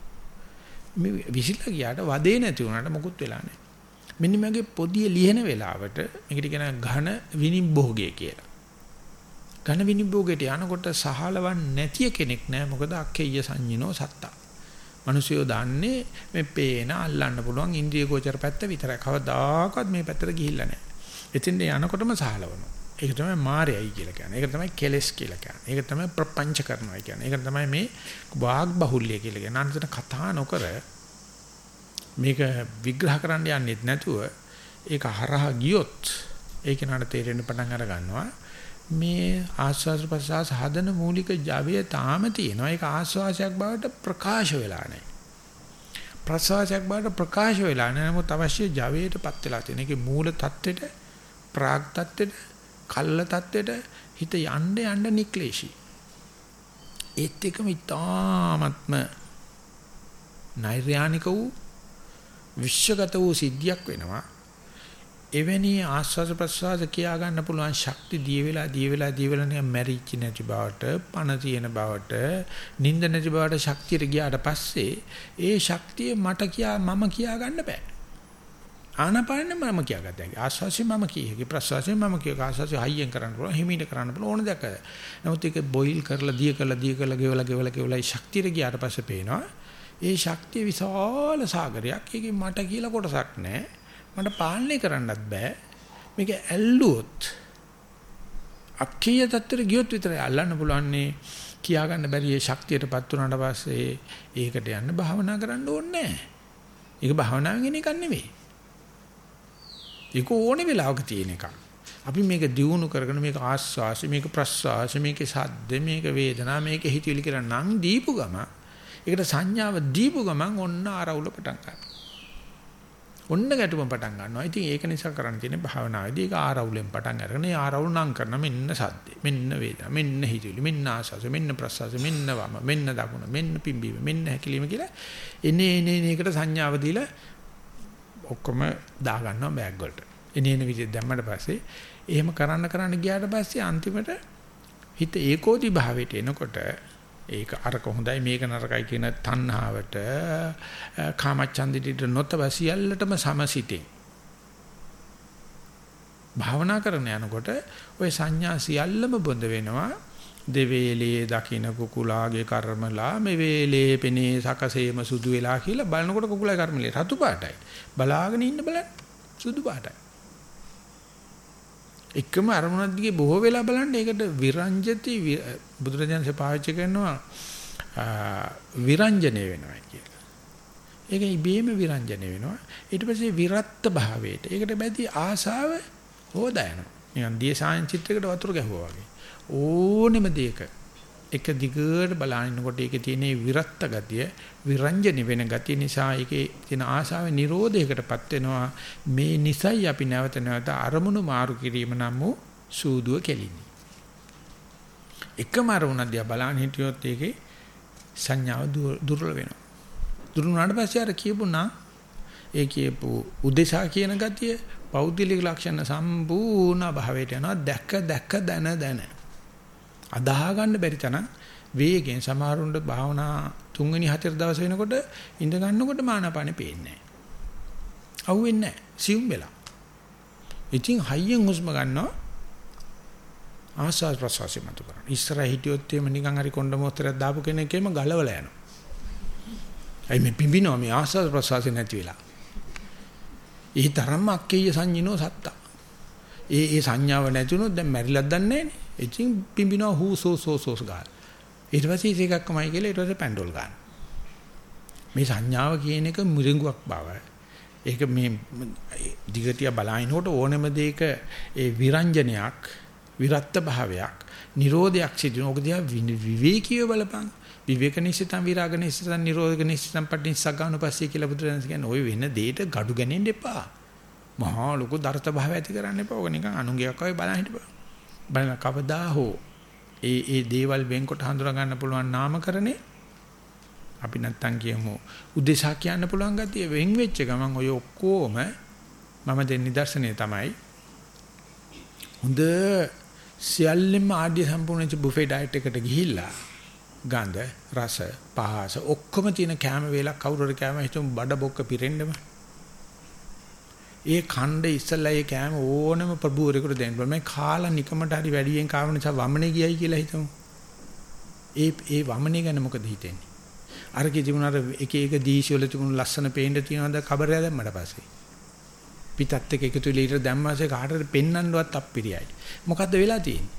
මේ විසිලා ගියාට වදේ නැති වුණාට මොකුත් වෙලා නැහැ. මෙන්න මගේ පොදිය ලියන වෙලාවට මේකට කියන ඝන විනිභෝගය කියලා. ඝන විනිභෝගයට යනකොට සහලවන් නැතිය කෙනෙක් නැහැ මොකද අක්කේය සංඤිනෝ සත්තා. මිනිසියෝ දන්නේ මේ පේන අල්ලන්න පුළුවන් ඉන්ද්‍රිය ගෝචර පැත්ත විතරයි. කවදාකවත් මේ පැත්තට ගිහිල්ලා නැහැ. එතින්ද යනකොටම සහලවනවා. ඒක තමයි මායයි කියලා කියන්නේ. ඒක තමයි කෙලස් කියලා කියන්නේ. ඒක තමයි ප්‍රපංච කරනවා කියන්නේ. ඒක තමයි මේ වාග් බහුල්‍ය කියලා කියන්නේ. අනිතන කතා නොකර මේක විග්‍රහ කරන්න යන්නෙත් නැතුව ඒක හරහා ගියොත් ඒක නට තේරෙන්න පටන් අර ගන්නවා. මේ ආස්වාද ප්‍රසආස හදන මූලික ජවය තාම තියෙනවා. ඒක ආස්වාසයක් බවට ප්‍රකාශ වෙලා නැහැ. ප්‍රසවාසයක් බවට ප්‍රකාශ වෙලා නැහැ. නමුත් අවශ්‍ය ජවයටපත් වෙලා තියෙන. ඒකේ මූල தත්වෙට ප්‍රාග් தත්වෙට කල්ල தත්වෙට හිත යන්න යන්න නික්ලේශී. ඒත් එකම ඉතාමත්ම නෛර්යානික වූ විශ්වගත වූ සිද්ධියක් වෙනවා. එවැනි ආස්වාද ප්‍රසවාස කියා ගන්න පුළුවන් ශක්ති දී වෙලා දී වෙලා දී වෙලා නිකන් මැරිච්ච නැති බවට පණ තියෙන බවට නිින්ද නැති බවට ශක්තියට ගියාට පස්සේ ඒ ශක්තිය මට කියා මම කියා ගන්න බෑ ආනාපානෙ මම කියාගත්තා. ආස්වාසිය මම කීයක ප්‍රසවාසය මම කීයක ආස්වාසිය හයියෙන් කරන්න පුළුවන් හිමීට කරන්න පුළුවන් ඕන දෙයක්. නමුත් ඒක බොයිල් කරලා දිය කරලා දිය කරලා ගෙවලා ගෙවලා ගෙවලා ඒ ශක්තියට ගියාට පස්සේ පේනවා. ඒ ශක්තිය විශාල සාගරයක්. ඒකේ මට කියලා කොටසක් නැහැ. මට පාලනය කරන්නත් බෑ. මේක ඇල්ලුවොත් අක්කීය තත්ත්වෙට ගියොත් විතරයි අල්ලන්න පුළුවන්නේ. කියා ගන්න බැරි ඒ ශක්තියටපත් වුණාට පස්සේ ඒකට යන්න භාවනා කරන්න ඕනේ නැහැ. ඒක භාවනාවෙන් එන එකක් නෙවෙයි. ඒක ඕනේ වෙලාවක තියෙන එකක්. අපි මේක දියුණු කරගෙන මේක ආස්වාසි මේක ප්‍රස්වාසි මේක සද්ද මේක වේදනා මේක හිතවිලි කියලා නම් දීපු ගම ඒකට සංඥාව දීපු ගමන් ඔන්න ආරවුල පටන් ගන්නවා. ඔන්න ගැටුම පටන් ගන්නවා. ඉතින් ඒක නිසා කරන්න තියෙන්නේ භාවනාවේදී ඒක ආරවුලෙන් පටන් අරගෙන ඒ ආරවුල නම් කරන මෙන්න සද්දේ. මෙන්න වේදනා. මෙන්න හිතවිලි. මෙන්න ආසස. මෙන්න ප්‍රසස. මෙන්න වම. මෙන්න දකුණ. මෙන්න පිම්බීම. මෙන්න හැකිලිම කියලා එනේ එනේ එනේකට සංඥාව දීලා ඔක්කොම දා ගන්නවා බෑග් වලට. එනේ එන විදිහට දැම්මට පස්සේ එහෙම කරන්න කරන්න ගියාට පස්සේ අන්තිමට හිත ඒකෝදි භාවයට එනකොට ඒක අරක හොඳයි මේක නරකයි කියන තණ්හාවට කාමච්ඡන්දිට නොතව සියල්ලටම සමසිතේ භාවනා කරන යනකොට ওই සංඥා සියල්ලම බොඳ වෙනවා දෙවේලේ දකින්න කුකුලාගේ කර්මලා මේ වේලේ පෙනේ සකසේම සුදු වෙලා කියලා බලනකොට කුකුලාගේ කර්මලේ රතු පාටයි බලාගෙන ඉන්න බලන්න සුදු පාටයි එකම අරමුණක් දිගේ බොහෝ වෙලා බලන්න ඒකට විරංජති බුදුරජාණන්සේ පාවිච්චි කරනවා විරංජනේ වෙනවා කියලා. ඒක ඉබේම විරංජනේ වෙනවා. ඊට පස්සේ විරත්ත භාවයට. ඒකට බැදී ආසාව හොදා යනවා. නිකන් දිය සායන් චිත්‍රයකට වතුර ගැහුවා වගේ. ඕනෙම දෙයක. එක දිගට බලනකොට ඒකේ තියෙන විරත්ත ගතිය විරංජන වෙන ගතිය නිසා ඒකේ තියෙන ආශාවේ නිරෝධයකටපත් වෙනවා. මේ නිසයි අපි නැවත නැවත අරමුණු මාරු කිරීම නම් වූ සූදුව කෙලින්නේ එකම අරමුණ දිහා බලන හිටියොත් ඒකේ සංඥාව දුර්වල වෙනවා. දුරුනාට පස්සේ අර කියපුණා ඒ කියපු උදේශා කියන ගතිය පෞද්ගලික ලක්ෂණ සම්පූර්ණ භාවයට යනවා. දැක්ක දැක්ක දන දන. අදාහ ගන්න බැරි තරම් වේගෙන් සමහරුන්ට භාවනා තුන්වෙනි හතර දවස් වෙනකොට ඉඳ ගන්නකොට මානපානෙ පේන්නේ නැහැ. අහුවෙන්නේ නැහැ. සියුම් වෙලා. ඉතින් හයියෙන් හුස්ම ගන්නවා. ආස්වාද ප්‍රසවාසය මත කරන. ඉස්සර හිටියොත් එimhe නිකන් හරි කොණ්ඩ මොස්තරයක් දාපු කෙනෙක්ගෙම ගලවලා යනවා. අයි මේ පිඹිනවා මේ ආස්වාද ප්‍රසවාසය නැති වෙලා. ඒ තරම්ම අක්කේය සංජිනෝ සත්තා. ඒ ඒ සංඥාව නැතුනොත් දැන් මැරිලක් දන්නේ නැහැ. ඉතින් පිඹිනවා හූ සෝ සෝ සෝස් ගාන. ඊට පස්සේ ඉතිකක්මයි කියලා ඊට පස්සේ පැන්ඩෝල් ගන්න. මේ සංඥාව කියන එක මුරිඟුවක් බවයි. ඒක මේ දිගටිය බලහිනකොට ඕනෙම දෙයක ඒ විරංජනයක් විරත්ත භාවයක් නිරෝධයක් සිදුන ඕක දිහා විවේකීව බලපං විවේක නිසිතං විරාග නිසිතං නිරෝධක නිසිතං පටිච්චසග්ගානුපස්සී කියලා බුදුරජාණන් කියන්නේ ওই වෙන දෙයට gadu ගන්නේ එපා මහා ලොකු දර්ථ භාවය ඇති කරන්න එපා ඕක නිකන් අනුගයක් වගේ බලන් හිටපන් බලන කවදා හෝ ඒ ඒ දේවල් වෙන්කොට හඳුනා ගන්න පුළුවන් නාමකරණේ අපි නැත්තම් කියමු. උදේශා කියන්න පුළුවන් ගතිය වෙන් වෙච්ච ගමන් ඔය ඔක්කොම මම දෙන්න නිදර්ශනය තමයි. හොඳ සියල්ලම ආඩ්‍ය සම්පූර්ණ බුෆේ ඩයට් එකට ගිහිල්ලා ගඳ රස පහස ඔක්කොම තියෙන කැම වේලක් කවුරු හරි කැම හිතමු බඩ බොක්ක පිරෙන්නම ඒ ඛණ්ඩ ඉස්සලා ඒ කෑම ඕනම ප්‍රභූවරයෙකුට දෙන්න බෑ. මේ කාලා නිකමට හරි වැඩියෙන් කාව නිසා වමනේ ගියයි කියලා හිතමු. ඒ ඒ වමනේ ගැන මොකද හිතෙන්නේ? අර කිතිමුණාර එක එක දීශ වල තිබුණු ලස්සන පේන්න තියනවාද කබරය දැම්මට පස්සේ. පිටත් එක එකතු වෙලා ඊට දැම්මාසේ කාටද පෙන්වන්නවත් අප්පිරියයි. මොකද්ද වෙලා තියෙන්නේ?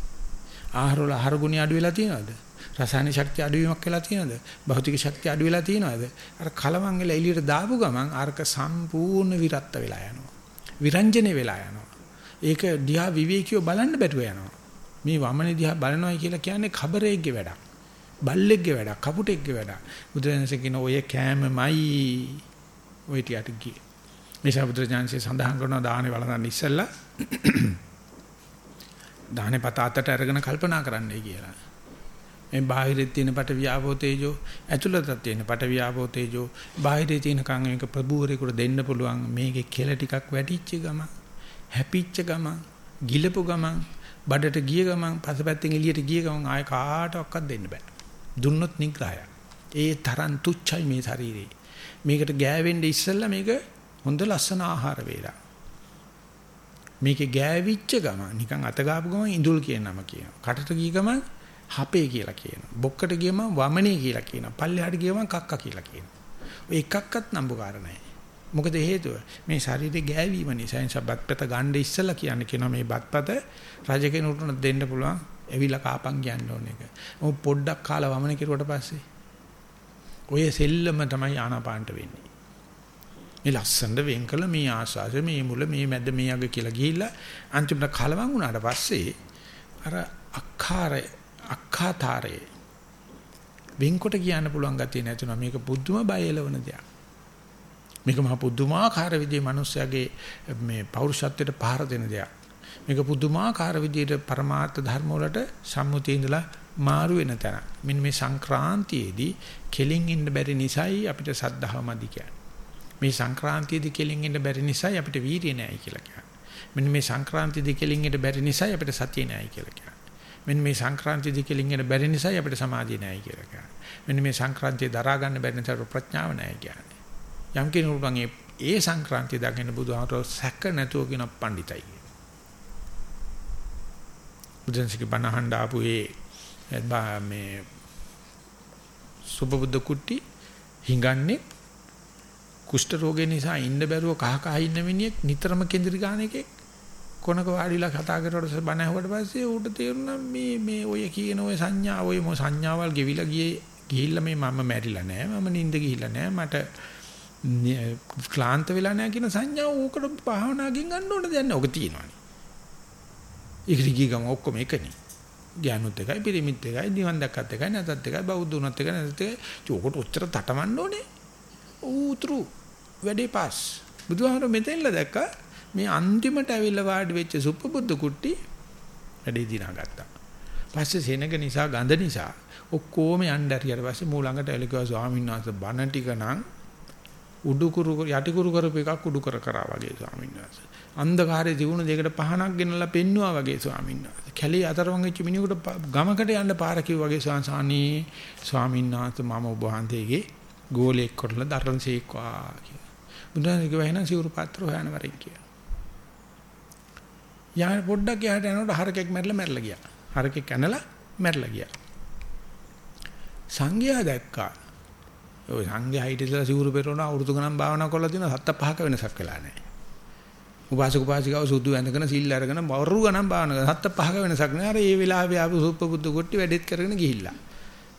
ආහාර වල ආහාර ගුණය අඩු වෙලා තියෙනවද? රසායනික ශක්තිය අඩු වීමක් වෙලා තියෙනවද? භෞතික ශක්තිය අඩු වෙලා තියෙනවද? අර කලවම් වෙලා එළියට දාපු ගමන් අරක සම්පූර්ණ විරත්ත වෙලා යනවා. විරංජනේ වෙලා යනවා. ඒක දිහා විවේකීව බලන්න බැරුව යනවා. මේ වමනේ දිහා බලනවා කියලා කියන්නේ ખબරෙක්ගේ වැඩක්. බල්ලෙක්ගේ වැඩක්, කපුටෙක්ගේ වැඩක්. බුදුරජාණන්සේ කියන ඔය කෑමමයි ඔය ටිකට ගියේ. මේසා බුදුරජාණන්සේ සඳහන් කරනවා දාහනේ වළඳන්න ඉස්සෙල්ලා දාහනේ පත අතට අරගෙන කල්පනා කරන්නයි කියලා. මේ බාහිරේ තියෙන පට වියාපෝ තේජෝ ඇතුළතත් තියෙන පට වියාපෝ තේජෝ බාහිරේ තියෙන කන් මේක ප්‍රභූරේකට දෙන්න පුළුවන් මේකේ කෙල ටිකක් වැටිච්ච ගමන් හැපිච්ච ගමන් ගිලපු ගමන් බඩට ගිය ගමන් පසපැත්තෙන් එළියට ගිය ගමන් ආය කාටවත් දෙන්න බෑ දුන්නොත් නිග්‍රහය ඒ තරම් තුච්චයි මේ ශරීරේ මේකට ගෑවෙන්න ඉස්සෙල්ලා මේක හොඳ ලස්සන ආහාර වේලා. මේකේ ගෑවිච්ච ගම නිකන් අත ගාපු ගම ඉඳුල් කියන නම කියනවා. කටට ගිය ගම හපේ කියලා කියනවා. බොක්කට ගියම වමනේ කියලා කියනවා. පල්ලෙහාට ගියම කක්ක කියලා කියනවා. ඔය එකක්වත් නම්බුකාර නැහැ. මොකද හේතුව මේ ශරීරේ ගෑවීම නිසා සබත්පත ගන්න ඉස්සලා කියන්නේ කියනවා මේ බත්පත රජ කෙනෙකුට දෙන්න පුළුවන් එවිලා කාපන් කියන්න ඕන එක. මොකද පොඩ්ඩක් කාලා වමන කෙරුවට පස්සේ ඔය සෙල්ලම තමයි ආනාපානට වෙන්නේ. මේ ලස්සනට වෙන් කළ මේ ආශාස මේ මුල මේ මැද මේ අග කියලා ගිහිල්ලා අන්තිමට කලවම් වුණාට පස්සේ අර අක්ඛාරය අක්ඛාතාරේ වෙන්කොට කියන්න පුළුවන් ගතිය නැතුණා මේක බුද්ධම බය එලවන දෙයක්. මේක මහ පුදුමාකාර විදිහේ මිනිස්සයාගේ මේ පෞරුෂත්වයට පහර දෙන දෙයක්. මේක පුදුමාකාර විදිහට પરමාර්ථ ධර්ම වලට සම්මුතිය ඉඳලා මාරු වෙන තැන. මෙන්න මේ සංක්‍රාන්තියේදී කෙලින් ඉන්න බැරි නිසායි අපිට සද්ධාව මදි කියන්නේ. මේ සංක්‍රාන්තියේදී කෙලින් ඉන්න බැරි නිසායි අපිට වීරිය නැහැ කියලා කියන්නේ. මෙන්න මේ සංක්‍රාන්තියේදී කෙලින් ඉන්න බැරි නිසායි අපිට සතිය නැහැ කියලා කියන්නේ. මෙන්න මේ සංක්‍රාන්තියේදී කෙලින් ඉන්න බැරි නිසායි අපිට සමාධිය නැහැ කියලා කියන්නේ. මෙන්න මේ සංක්‍රාන්තිය දරා ගන්න බැරි නිසා ප්‍රඥාව නැහැ කියන්නේ. යම් කෙනෙකුට මේ ඒ සංක්‍රාන්තිය දකින්න බුදුහාමර සැක නැතුව කියන පඬිතයි. බුදුන්සික බණහඬ ආපු ඒ මේ සුබබුද්ධ කුට්ටි හිඟන්නේ කුෂ්ඨ රෝගේ නිසා ඉන්න බැරුව කහ කහ ඉන්න මිනිහෙක් නිතරම කේන්ද්‍රි ගන්න එකෙක් කොනක වාඩිලා කතා කරවට බණ ඇහුවට පස්සේ ඌට තේරුණා මේ මේ ඔය කියන ඔය සංඥා ඔය මො සංඥාවල් ගෙවිලා ගියේ ගිහිල්ලා මේ මම මැරිලා නෑ මම නිින්ද ගිහිල්ලා නෑ මට ක්ලාන්ත වෙලා නැහැ කියන සංඥාව ඕකට භාවනාවකින් ගන්න ඕන දෙයක් නෑ. ඔක තියෙනවානේ. ඒකට ගිය ගම ඔක්කොම එකනේ. ඥානුත් එකයි පිරිමිත් එකයි නිවන් දැක්කත් එකයි නැතත් එකයි බෞද්ධ උනත් එකයි නැතත් එකයි. චෝකට ඔච්චර තටමන්න ඕනේ. ඌතුරු වැඩේ පාස්. බුදුහාමර මෙතෙන්ලා දැක්කා මේ අන්තිමට ඇවිල්ලා වාඩි වෙච්ච සුප්පබුද්ධ කුට්ටි වැඩේ දිනා ගත්තා. පස්සේ සෙනග නිසා ගඳ නිසා ඔක්කොම යන්න ඇරියට පස්සේ මූ ළඟට එලකුවා ස්වාමීන් වහන්සේ බණ ටික නම් උඩු kuරු යටි kuරු කරපු එකක් උඩු කර කරා වගේ ස්වාමීන් වහන්සේ. අන්ධකාරයේ තිබුණ දෙයකට පහනක් ගෙනලා පෙන්නවා වගේ ස්වාමීන් වහන්සේ. කැලේ අතරවන් වෙච්ච මිනිහෙකුට ගමකට යන්න පාර කිව්වා වගේ ස්වාමීන් ස්වාමීන් වහන්සේ මම ඔබ වහන්සේගේ ගෝලෙක් කරලා දරන්සේක්වා කියලා. බුදුන් කිව්වා එහෙනම් සිවුරු පාත්‍ර හොයන වරින් කියලා. යා පොඩ්ඩක් යහට යනකොට හරකෙක් මැරලා මැරලා ගියා. හරකෙක් කනලා මැරලා ගියා. සංඝයා දැක්කා ඔය සංඝයා හිට ඉඳලා සිවුරු පෙරවන අවුරුදු ගණන් භාවනා කරලා තියෙන සත්ත පහක වෙනසක් වෙලා නැහැ. උපාසක උපාසිකාව සුදු ඇඳගෙන සිල් අරගෙන වරු ගණන් භාවනා කරන සත්ත පහක වෙනසක් නෑ. අර ඒ වෙලාවේ ආපු සුප්පබුද්ධ කොට්ටි වැඩෙත් කරගෙන ගිහිල්ලා.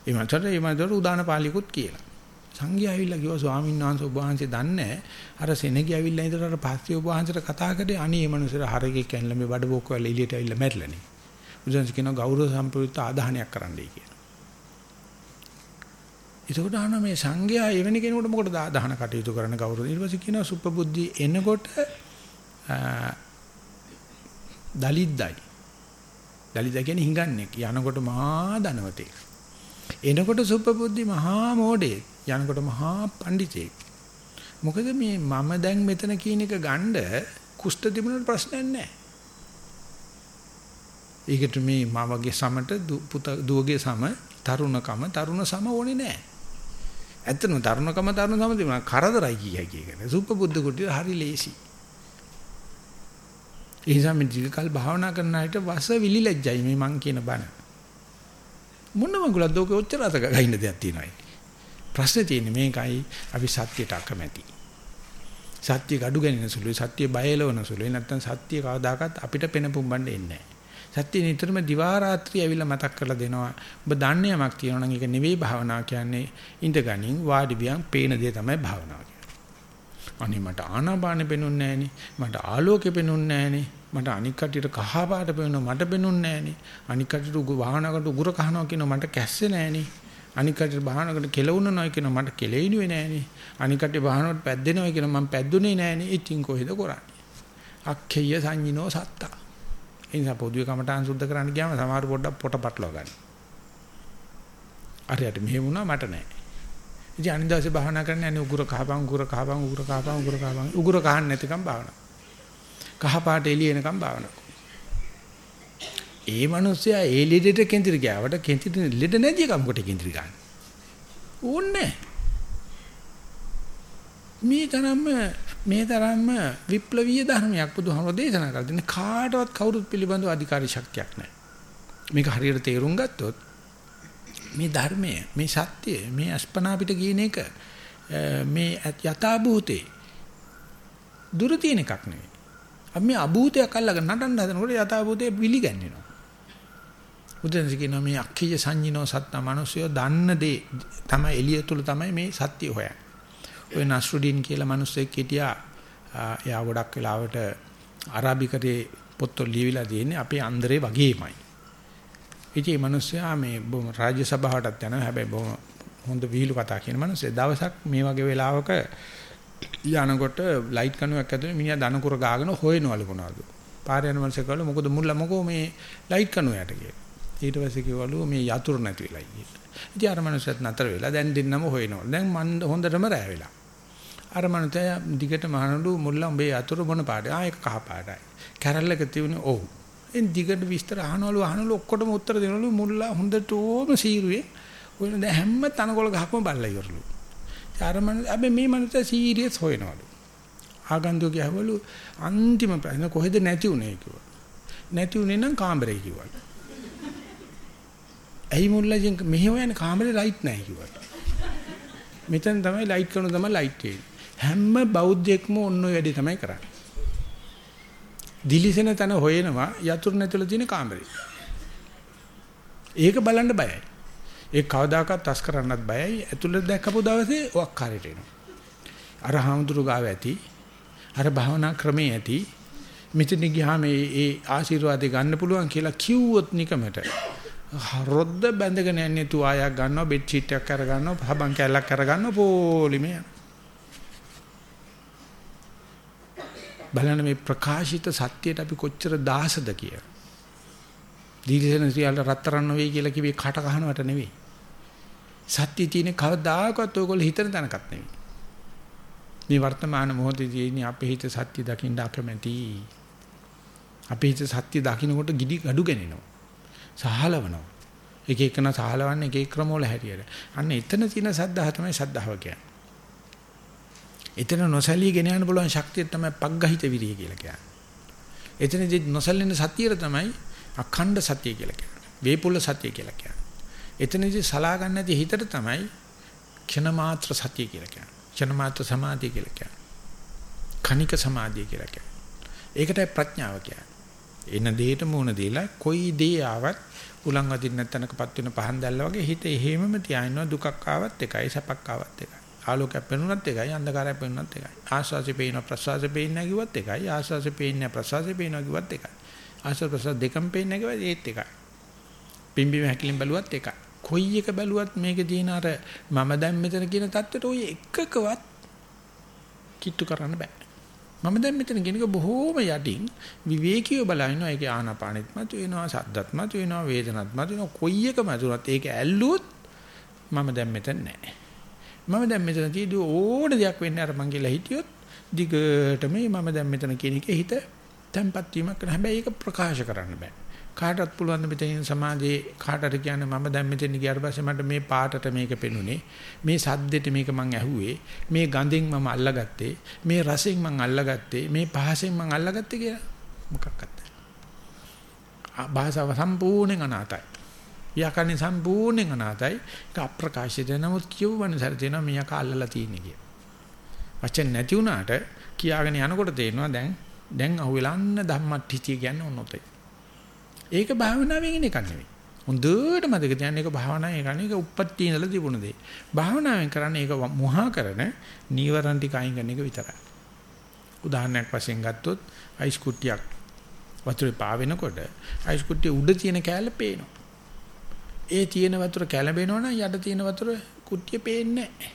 ඒ මතට ඒ මතට උදාන පාලිකුත් කියලා. සංඝයා ඇවිල්ලා කිව්වා ස්වාමීන් වහන්සේ ඔබ වහන්සේ දන්නේ අර සෙනගි ඇවිල්ලා ඉඳලා අර පස්සේ ඔබ වහන්සේට කතා කරේ අනේ මේ මනුස්සර හරකෙක් ඇවිල්ලා මේ බඩ බොක්ක වෙලා එළියට ඇවිල්ලා මැරිලානේ. බුදුන්ස කියනවා ගෞරව සම්ප්‍රයුක්ත ආදාහනයක් කරන්නයි කියලා. එතකොට අහන මේ සංඝයා එවැනි කෙනෙකුට මොකටද ආදාහන කටයුතු කරන්න කවුරුද ඊට පස්සේ කියනවා සුප්පබුද්ධි එනකොට දලිද්දයි. දලිද්ද කියන්නේ හිඟන්නේ. යනකොට මහා ධනවතේ එනකොට සුප්පබුද්ධි මහා මෝඩේ යනකොට මහා පඬිතේ මොකද මේ මම දැන් මෙතන කියන එක ගණ්ඩ කුෂ්ඨ තිබුණට ප්‍රශ්නයක් නැහැ ඒකට මේ මවගේ සමට දුවගේ සම තරුණකම තරුණ සම ඕනේ නැහැ ඇත්තටම තරුණකම තරුණ සම තිබුණා කරදරයි කිය හැකි ඒකට. සුප්පබුද්ධ කුටිය හරි ලේසි. ඒ නිසා මේ දීර්ඝකල් භාවනා කරන අයට වස විලි ලැජ්ජයි මේ මං කියන බණ. මොනම ගුලද්ද ඔක ඔච්චර අතක ගහින්න දෙයක් තියෙනවයි. ප්‍රශ්නේ තියෙන්නේ මේකයි අපි සත්‍යයට අකමැති. සත්‍ය gadu ගැනීම සුළුයි සත්‍ය බයලවන සුළුයි නැත්තම් සත්‍ය කවදාකවත් අපිට පෙන පුම්බන්න එන්නේ නැහැ. සත්‍ය නිතරම දිවා රාත්‍රී ඇවිල්ලා මතක් කරලා දෙනවා. ඔබ දන්නේ යමක් තියෙනවා නම් ඒක නෙවෙයි භාවනා කියන්නේ ඉඳගනින් වාඩි වියන් පේන දේ තමයි භාවනාව කියන්නේ. අනේ මට ආනාපානෙ පෙනුන්නේ නැහනේ. මට ආලෝකෙ පෙනුන්නේ නැහනේ. මට අනික් කටියට කහ පාට පෙනුනවා මට පෙනුන්නේ නැහනේ. අනික් කටියට උග වාහනකට උගුර කහනවා කියනවා මට කැස්සේ නැහනේ. අනික් කටියට වාහනකට කෙලවුනනවා කියනවා මට කෙලෙයිනුවේ නැහනේ. අනික් කටියට වාහනකට පැද්දෙනවා කියනවා මම පැද්දුනේ නැහනේ. ඉතින් කොහෙද කරන්නේ? අක්ඛේය සංඤිනෝ සත්තා ඒ නිසා පොදුවේ කමටහන් සුද්ධ කරන්න ගියාම සමහර පොඩ්ඩක් පොට පටලවා ගන්න. අරයට මෙහෙම වුණා මට නෑ. ඉතින් අනිත් දවසේ භාවනා කරන්න යන්නේ උගුර කහපන් උගුර කහපන් උගුර කහපන් උගුර කහපන් උගුර කහන්න නැතිකම් භාවනා. කහ පාට එළිය එනකම් භාවනා. ඒ මිනිස්සයා ඒ ලෙඩට කේන්ද්‍ර ගියාවට කේන්ද්‍ර ලෙඩ නැති එකම කොට කේන්ද්‍ර ගන්න. ඕන්නේ මේ තරම්ම මේ තරම්ම විප්ලවීය ධර්මයක් බුදුහාමුදුරෝ දේශනා කරලා දෙන්නේ කාටවත් කවුරුත් පිළිබඳව අධිකාරී ශක්තියක් නැහැ. මේක හරියට තේරුම් ගත්තොත් මේ ධර්මය මේ සත්‍යය මේ අස්පනා පිට කියන එක මේ යථාභූතේ දුර තියෙන එකක් නෙවෙයි. අපි මේ අභූතයක් අල්ලගෙන නටන්න හදනකොට යථාභූතේ පිළිගන්නවා. බුදුන්සේ කියනවා මේ අක්ඛිය සංජිනෝ සත්ත මිනිස්සුયો දන්න දේ තමයි එළිය තුල තමයි මේ සත්‍ය හොයන්නේ. ඔය නස්රුඩින් කියලා මිනිස්සෙක් හිටියා. එයා ගොඩක් වෙලාවට අරාබිකරේ පොත්වල ලියවිලා තියෙන්නේ අපේ අන්දරේ වගේමයි. ඉතින් මේ මිනිස්සයා මේ බොහොම රාජ්‍ය සභාවටත් යනවා. හැබැයි බොහොම හොඳ විහිළු කතා කියන මිනිස්සේ දවසක් මේ වගේ වෙලාවක යනකොට ලයිට් කණුවක් ඇතුලේ මිනිහා දනකුර ගාගෙන හොයනවලු මොනවද. පාර යන මිනිස්සු කවල මොකද මුල්ල මොකෝ මේ ලයිට් කණුව යට කියලා. ඊට පස්සේ කිව්වලු මේ යතුරු නැති වෙලයි කියලා. ඉතින් අර මිනිස්සුත් නතර වෙලා දැන් දෙන්නම හොයනවා. දැන් මන් හොඳටම රෑ වෙලා. අර මිනිහා දිගට මහනඩු මුල්ල උඹේ යතුරු මොන පාටද? ආ ඒක කහ පාටයි. කැරල්ලක තියුනේ ඔව්. එන් දිගට විස්තර අහනවලු අහනවලු ඔක්කොටම උත්තර දෙනවලු මුල්ලා හොඳටම සීරුවේ ඔය දැන් හැම තනකොළ ගහක්ම බල්ලා ඉවරලු. අර මන අපි මේ මනස සීරියස් හොයනවලු. ආගන්තුක යවලු අන්තිම ප්‍රශ්න කොහෙද නැති උනේ කිව්වා. නැති උනේ නම් කාමරේ කිව්වා. ඇයි මුල්ලාජෙන් මෙහෙ හොයන්නේ කාමරේ ලයිට් නැහැ කිව්වා. මෙතන තමයි ලයිට් කරන තමයි ලයිට් තියෙන්නේ. හැම බෞද්ධයෙක්ම ඔන්න ඔය වැඩේ තමයි කරන්නේ. දිලිසෙන තන හොයනවා යතුරු නැතුල තියෙන කාමරේ. ඒක බලන්න බයයි. ඒක කවදාකවත් තස් කරන්නත් බයයි. ඇතුළත දැක්කපු දවසේ ඔක්කාරයට එනවා. අර හාමුදුරු ගාව ඇති. අර භාවනා ක්‍රමේ ඇති. මෙතන ගියාම මේ ඒ ආශිර්වාදේ ගන්න පුළුවන් කියලා කිව්වොත් නිකමට රොද්ද බැඳගෙන යන්නේ තුආයක් ගන්නවා බෙඩ් ෂීට් එකක් අර ගන්නවා හබන් කැල්ලක් අර ගන්නවා පොලිමේ බලන්න මේ ප්‍රකාශිත සත්‍යයට අපි කොච්චර දාසද කියලා. දීර්ඝසන සියල්ල රත්තරන් නොවේ කියලා කිව්වේ කට කහනවට නෙවෙයි. සත්‍ය තියෙන කවදාකවත් ඔයගොල්ලෝ හිතන තැනකත් නෙවෙයි. මේ වර්තමාන මොහොතේ තියෙන අපේ හිත සත්‍ය දකින්න අකමැති. අපේ හිත සත්‍ය දකින්නකොට gidi gadu ගනිනවා. සහලවනවා. එක එකන සහලවන්නේ එක එක ක්‍රමවල හැටියට. අන්න එතන තියෙන සද්ධාහ තමයි සද්ධාව කියන්නේ. එතන නොසලී ගෙන යන්න පුළුවන් ශක්තිය තමයි පග්ගහිත විරිය කියලා කියන්නේ. එතනදී නොසලින සතිය තමයි අඛණ්ඩ සතිය කියලා කියන්නේ. වේපුල්ල සතිය කියලා කියන්නේ. එතනදී සලා ගන්න නැති හිතට තමයි ක්ෂණ මාත්‍ර සතිය කියලා කියන්නේ. ක්ෂණ මාත්‍ර සමාධිය කියලා කියන්නේ. කණික සමාධිය කියලා කියන්නේ. ඒකටයි ප්‍රඥාව කියන්නේ. එන දෙයට මුණ දීලා කොයි දේ ආවත් උලන් වදින්න නැතනකපත් වෙන පහන් දැල්ලා වගේ හිත එහෙමම තියාිනවා දුකක් ආවත් එකයි සැපක් ආවත් එකයි. ආලෝකයක් පෙනුනත් එකයි අන්ධකාරයක් පෙනුනත් එකයි. ආස්වාසි පේන ප්‍රසවාසි පේන්නේ කිව්වත් එකයි. ආස්වාසි පේන්නේ ප්‍රසවාසි පේනවා කිව්වත් එකයි. ආස්වාස ප්‍රසවාස දෙකම පේන්නේ කිව්වත් ඒත් එකයි. පිම්බීම හැකිලින් බැලුවත් එකයි. කොයි එක බැලුවත් මේකේ තියෙන අර මම දැන් මෙතන කියන தත්වෙට ඔය එකකවත් කිට්ටු කරන්න බෑ. මම දැන් මෙතන කියනක බොහෝම යටින් විවේකීව බලනවා ඒකේ ආනාපානෙත් මත වෙනවා සද්දත් මත වෙනවා වේදනත් මත වෙනවා කොයි එක මතුනත් ඒක ඇල්ලුවොත් මම දැන් මෙතන නෑ. මම දැන් මෙතන තියදී ඕන දෙයක් වෙන්නේ අර මං කියලා හිටියොත් දිගටම මම දැන් මෙතන කියන එකේ හිත තැම්පත් වීමක් කරන හැබැයි ඒක ප්‍රකාශ කරන්න බෑ. කාටවත් පුළුවන් මෙතන සමාජයේ කාටට කියන්නේ මම දැන් මෙතන ගියාට පස්සේ මට මේ පාටට මේක පෙනුනේ. මේ සද්දෙට මේක මං ඇහුවේ. මේ ගඳෙන් මම අල්ලගත්තේ. මේ රසෙන් මං අල්ලගත්තේ. මේ පහසෙන් මං අල්ලගත්තේ කියලා. මොකක්වත් භාෂාව සම්පූර්ණයෙන් අනාතයි. ව්‍යාකරණ සම්පූර්ණයෙන් අනාතයි. ඒක අප්‍රකාශිත නමුත් කියවන සැර තියෙනවා මියා කාල්ලලා තියෙන්නේ කිය. වචන නැති වුණාට කියාගෙන යනකොට තේරෙනවා දැන් දැන් අහුවෙලා අන්න ධම්මට්ඨිතිය කියන්නේ ඔන්නොතේ ඒක භාවනාවෙන් එන එකක් නෙවෙයි. හොඳට මතක තියාගන්න ඒක භාවනාවෙන් එකනේ ඒක උප්පත්ති ඉඳලා තිබුණ දෙයක්. භාවනාවෙන් කරන්නේ ඒක මොහා කරන නීවරණ ටික අයින් කරන එක විතරයි. උදාහරණයක් වශයෙන් ගත්තොත් අයිස් කුට්ටියක් වතුරේ පාවෙනකොට අයිස් කුට්ටිය උඩ තියෙන කෑල්ල පේනවා. ඒ තියෙන වතුර කැළඹෙනවනම් යට තියෙන වතුර කුට්ටිය පේන්නේ නැහැ.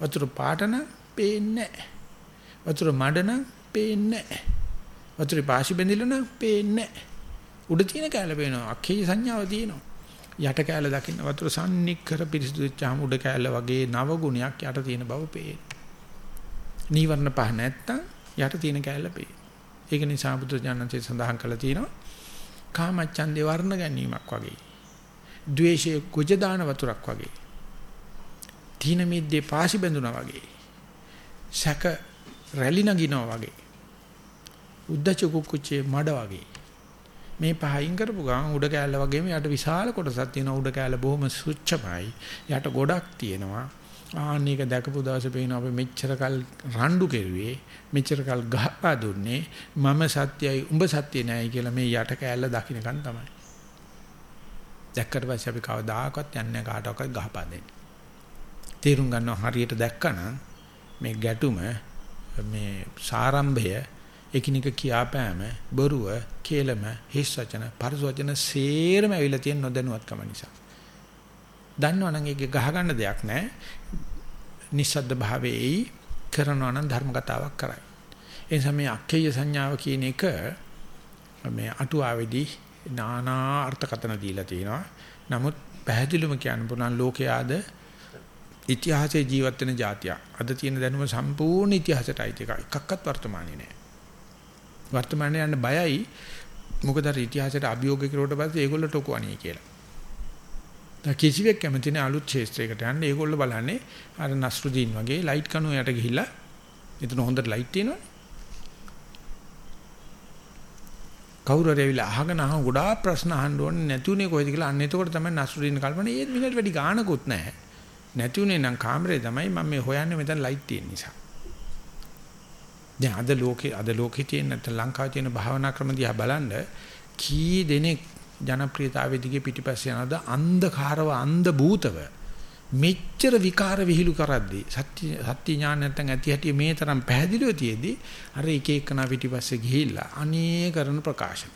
වතුර පාට නම් පේන්නේ නැහැ. වතුර මඩ නම් පේන්නේ නැහැ. වතුරේ පාසි බැඳිලා නම් පේන්නේ නැහැ. උඩ තියෙන කැල පේනවා. අක්ෂේ සංඥාව තියෙනවා. යට කැල දකින්න වතුර සම්නික්කර පිරිසුදු වෙච්චාම උඩ කැල වගේ නව ගුණයක් යට තියෙන බව පේන. නීවරණ පහ නැත්තම් යට තියෙන කැල පේන. ඒක නිසා බුදු දානන්සේ සඳහන් කළා තියෙනවා. කාමච්ඡන්දේ වර්ණ ගැනීමක් වගේ. ද්වේෂයේ කුජ දාන වතුරක් වගේ. තීන මිද්දේ පාසි බැඳුනා වගේ. සැක රැලි නගිනවා වගේ. උද්දච්ච කුක්කුච්චේ මඩ වගේ. මේ පහින් කරපු ගමන් උඩ කෑල්ල වගේම යට විශාල කොටසක් තියෙනවා උඩ කෑල්ල බොහොම සුච්චමයි. යට ගොඩක් තියෙනවා. ආන්නේක දැකපු දවසේ පේනවා අපි මෙච්චර කල් රණ්ඩු කෙරුවේ මෙච්චර කල් ගහපා දුන්නේ මම සත්‍යයි උඹ සත්‍ය නෑයි කියලා මේ යට කෑල්ල දකින්නකන් තමයි. දැක්කට පස්සේ අපි කවදාකවත් යන්නේ කාටවත් ගහපා දෙන්නේ. තේරුම් ගන්නවා හරියට දැක්කනම් මේ ගැටුම මේ සාරම්භය එකිනෙක කියාපෑම බොරුව කේලම හිස් වචන පරස වචන සේරම ඇවිල්ලා තියෙන නොදැනුවත්කම නිසා. දන්නවනම් ඒක ගහ ගන්න දෙයක් නැහැ. නිස්සද්ද භාවයේයි කරනවා නම් ධර්ම කතාවක් කරයි. ඒ නිසා මේ අක්කේය සංඥාව කියන එක මේ අටුවාවේදී නානා අර්ථකතන දීලා තිනවා. නමුත් පැහැදිලිවම කියන්න පුළුවන් ලෝකයාද ඉතිහාසයේ ජීවත් වෙන જાතිය. අද තියෙන දැනුම සම්පූර්ණ ඉතිහාසයට අයිති එකක්. එකක්වත් වර්තමානයේ නැහැ. වර්තමානයේ යන්න බයයි. මොකද අර ඉතිහාසයට අභියෝග කරුවට පස්සේ ඒගොල්ලෝ ටොකු අනේ කියලා. දැන් කිසිවෙක් කැමති නැහැ අලුත් ක්ෂේත්‍රයකට යන්න. ඒගොල්ලෝ බලන්නේ අර නස්රුදීන් වගේ ලයිට් කණුව යට ගිහිල්ලා එතන හොඳට ලයිට් තියෙනවනේ. කවුරු හරි ඇවිල්ලා අහගෙන අහන ගොඩාක් ප්‍රශ්න අහන්න ඕනේ නැතුනේ කොහෙද කියලා අන්න එතකොට තමයි නස්රුදීන් කල්පනා ඒත් මිනිහට වැඩි ගානකුත් නැහැ. නැතුනේ නම් කාමරේ තමයි මම මේ හොයන්නේ මෙතන ලයිට් තියෙන නිසා. දැන් අද ලෝකේ අද ලෝකේ තියෙන නැත්නම් ලංකාවේ තියෙන භාවනා ක්‍රම දිහා බලන්න කී දෙනෙක් ජනප්‍රියතාවයේ දිගේ පිටිපස්සේ යනද අන්ධකාරව අන්ධ භූතව මෙච්චර විකාර විහිළු කරද්දී සත්‍ය සත්‍ය ඥාන නැත්නම් ඇති හැටි මේ තරම් පැහැදිලිව තියේදී අර එක එකනා පිටිපස්සේ ගිහිල්ලා අනේ කරන ප්‍රකාශන.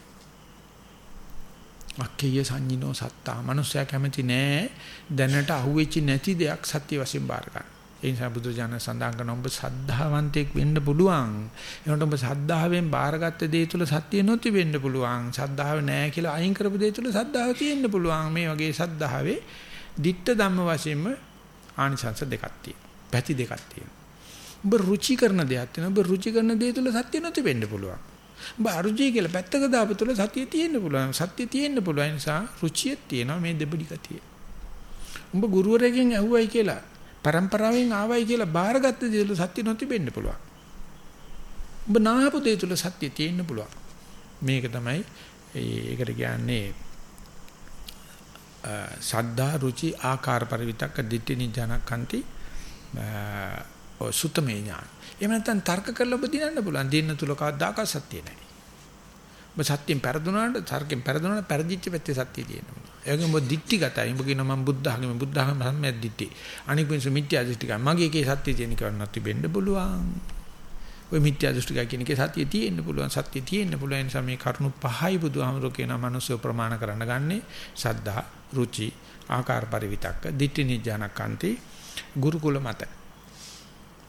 අක්කේය සංජිනෝ සත්තා. මනුස්සයා කැමති නෑ දැනට අහුවෙච්ච නැති දෙයක් සත්‍ය වශයෙන් බාර ගන්න. ඒ නිසා බුදුජානක සඳහන් කරන ඔබ සද්ධාවන්තයෙක් වෙන්න පුළුවන්. එනකොට ඔබ සද්ධාවෙන් බාරගත්ත දේ තුල සත්‍ය නොති වෙන්න පුළුවන්. සද්ධාව නෑ කියලා අයින් කරපු දේ තුල සද්ධාව තියෙන්න පුළුවන්. මේ වගේ සද්ධාවේ ditta ධම්ම වශයෙන්ම ආනිසංස දෙකක් තියෙනවා. පැති දෙකක් තියෙනවා. ඔබ රුචි කරන දෙයක් තියෙනවා. ඔබ රුචි කරන දේ තුල සත්‍ය නොති වෙන්න පුළුවන්. ඔබ අරුචි කියලා පැත්තක දාපු තුල සතිය තියෙන්න පුළුවන්. සත්‍ය තියෙන්න පුළුවන් නිසා රුචියක් තියෙනවා මේ දෙබඩි ගතිය. උඹ ගුරුවරයෙක්ගෙන් ඇහුවයි කියලා પરම්පරාවෙන් ආවයි කියලා බාරගත්ත දේ තුල සත්‍ය නොතිබෙන්න පුළුවන්. ඔබ නාහපු දේ තුල සත්‍ය තියෙන්න පුළුවන්. මේක තමයි ඒකට කියන්නේ සද්ධා රුචි ආකාර පරිවිතක්ක දිට්ඨි නිජනකන්ති සුතමේ ඥාන. එහෙම නැත්නම් තර්ක කරලා ඔබ දිනන්න පුළුවන්. දින්න තුල කවදාකවත් සත්‍ය නැහැ. ඔබ සත්‍යයෙන් පෙරදුනාට තර්කයෙන් පෙරදුනාට පෙරදිච්ච පැත්තේ සත්‍ය තියෙනවා. ඒගොම ඔබ දික්ටිගතයි. ඔබ කියනවා මම බුද්ධ ආගම බුද්ධ ආගම සම්මත දිට්ටි. අනික මිනිස්සු මිත්‍යා දෘෂ්ටිකයි. මගේ එකේ සත්‍ය තියෙන කරන්නත් තිබෙන්න පුළුවන්. ඔය මිත්‍යා දෘෂ්ටිකයි කියන එකේ සත්‍ය තියෙන්න පුළුවන්. සත්‍ය තියෙන්න පුළුවන් නිසා මේ කරුණු පහයි බුදුහාමරෝ කියන මනුස්සය ප්‍රමාණ කරන්න ගන්නේ සද්ධා, රුචි, ආකාර පරිවිතක්ක, දිට්ඨි නිජානකන්ති, ගුරුකුල මත.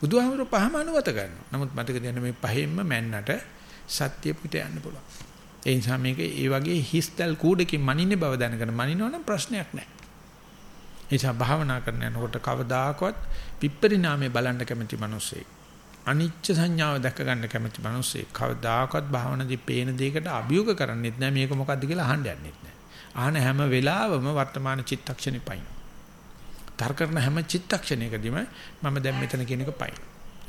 බුදුහාමරෝ පහම අනුවත ගන්නවා. නමුත් මතක තියන්න මේ පහෙන්ම මැන්නට සත්‍ය පිට යන්න පුළුවන්. ඒ නිසා මේක ඒ වගේ හිස්තල් කූඩකින් මනින්නේ බව දැනගෙන මනිනවනම් ප්‍රශ්නයක් නැහැ. ඒ නිසා භාවනා කරන යනකොට කවදාකවත් විපරිණාමය බලන්න කැමති මිනිස්සෙක්. අනිච්ච සංඥාව දැක ගන්න කැමති මිනිස්සෙක් කවදාකවත් භාවනාදී පේන දෙයකට අභියෝග කරන්නේත් නැහැ මේක මොකද්ද කියලා අහන්න යන්නෙත් නැහැ. අහන හැම වෙලාවම වර්තමාන චිත්තක්ෂණේ පයින්. තර්ක කරන හැම චිත්තක්ෂණයකදීම මම දැන් මෙතන කියන එක පයින්.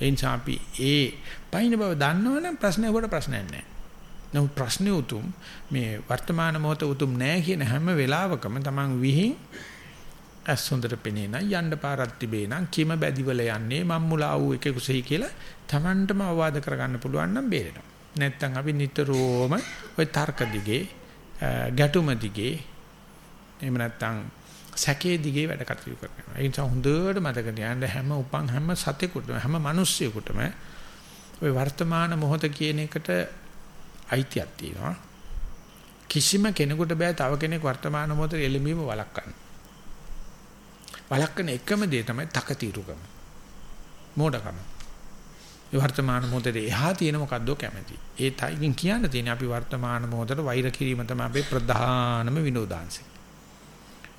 ඒ නිසා අපි ඒ පයින් බව දන්නවනම් ප්‍රශ්නේ වල ප්‍රශ්නයක් නැහැ. නමුත් ප්‍රශ්නේ උතුම් මේ වර්තමාන මොහොත උතුම් නෑ කියන හැම වෙලාවකම Taman විහිං ඇස් හොඳට පෙනේ නම් යන්න පාරක් තිබේ නම් කිම බැදිවල යන්නේ මම්මුලා වූ එකකුසෙයි කියලා Tamanටම අවවාද කරගන්න පුළුවන් නම් බේරෙනවා. නැත්තම් අපි නිතරම ওই තර්ක දිගේ ගැටුම දිගේ එහෙම නැත්තම් සැකේ දිගේ වැඩ කටයුතු කරනවා. ඒ නිසා හොඳට මතක තියාගන්න හැම උපන් හැම සතෙකුටම හැම මිනිස්සෙකුටම ওই වර්තමාන මොහොත කියන එකට අයිතියක් තියෙනවා. කිසිම කෙනෙකුට බෑ තව කෙනෙක් වර්තමාන මොහොතේ එළඹීම වළක්වන්න. වළක්වන එකම දේ තමයි තකතිරුකම. මෝඩකම. ඒ වර්තමාන මොහොතේ එහා තියෙන මොකද්ද කැමැති. ඒ තයිකින් කියන්න තියෙන්නේ අපි වර්තමාන මොහොතට වෛර කිරීම තමයි අපේ ප්‍රධානම විනෝදාංශය.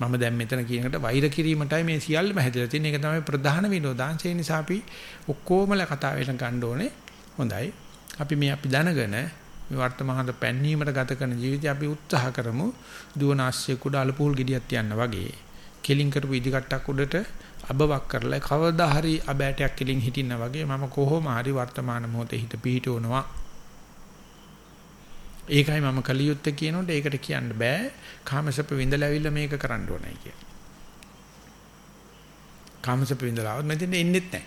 මම දැන් මෙතන කියනකට වෛර කිරීමටයි මේ සියල්ලම හැදලා තියෙන්නේ. ඒක තමයි ප්‍රධාන විනෝදාංශය නිසා අපි ඔක්කොමල කතා වෙන ගන්න ඕනේ. හොඳයි. අපි මේ අපි දැනගෙන මේ වර්තමානට පැන්නීමට ගත කරන ජීවිතය අපි උත්සාහ කරමු දුවන ආශ්‍රය කුඩ අලපුල් ගෙඩියක් තියන්න වගේ කෙලින් කරපු ඉදිකට්ටක් උඩට අබවක් කරලා කවදා හරි අබෑටයක් කෙලින් හිටිනා වගේ මම කොහොම හරි වර්තමාන මොහොතේ හිත පිහිටවනවා. ඒකයි මම කලියුත්තේ කියනකොට ඒකට කියන්න බෑ කාමසප විඳලා ඇවිල්ලා මේක කරන්න ඕනයි කියලා. කාමසප විඳලා આવත් මෙතෙන් එන්නෙත් නැහැ.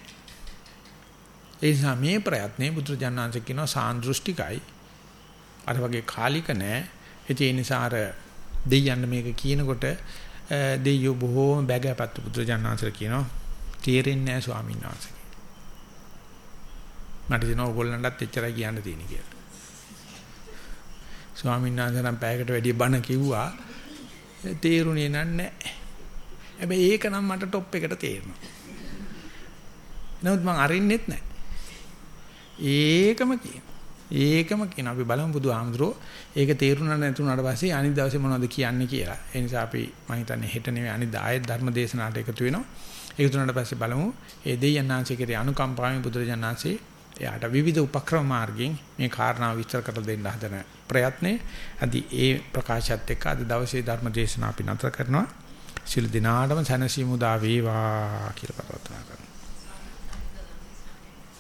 ඒ නිසා මේ ප්‍රයත්නේ බුදුරජාණන්සේ කියනවා සාන්දෘෂ්ටිකයි. අර වගේ කාලික නැහැ. ඒ නිසා අර දෙයයන් මේක කියනකොට දෙයියෝ බොහෝම බැගෑපත් බුදුරජාණන්සේ කියනවා තේරෙන්නේ නැහැ ස්වාමීන් වහන්සේ. මට දෙනවා ඕගොල්ලන්ටත් එච්චරයි කියන්න තියෙන්නේ කියලා. ස්වාමීන් වහන්සේ නම් පැයකට වැඩි බණ කිව්වා තේරුණේ නැහැ. හැබැයි ඒක නම් මට টොප් එකට තේරෙනවා. නමුත් මං අරින්නෙත් නැහැ. ඒකම කියන. ඒකම කියන අපි බලමු බුදුහාමුදුරෝ ඒක තේරුණා නැතුණාට පස්සේ අනිත් දවසේ මොනවද කියන්නේ කියලා. ඒ නිසා අපි මම හිතන්නේ හෙට නෙවෙයි අනිත් ආයෙත් ධර්ම දේශනාවට එකතු වෙනවා. එකතු වුණාට පස්සේ බලමු ඒ දෙයයන්ාංශිකේ අනුකම්පාවෙන් බුදුරජාණන්සේ එයාට විවිධ උපක්‍රම මාර්ගයෙන් මේ කාරණාව විස්තර කර දෙන්න හදන ප්‍රයත්නේ අදි ඒ ප්‍රකාශයත් එක්ක අද දවසේ ධර්ම දේශනාව අපි නතර කරනවා. සියලු දිනාටම සැනසීම උදා වේවා කියලා ප්‍රාර්ථනා කරනවා.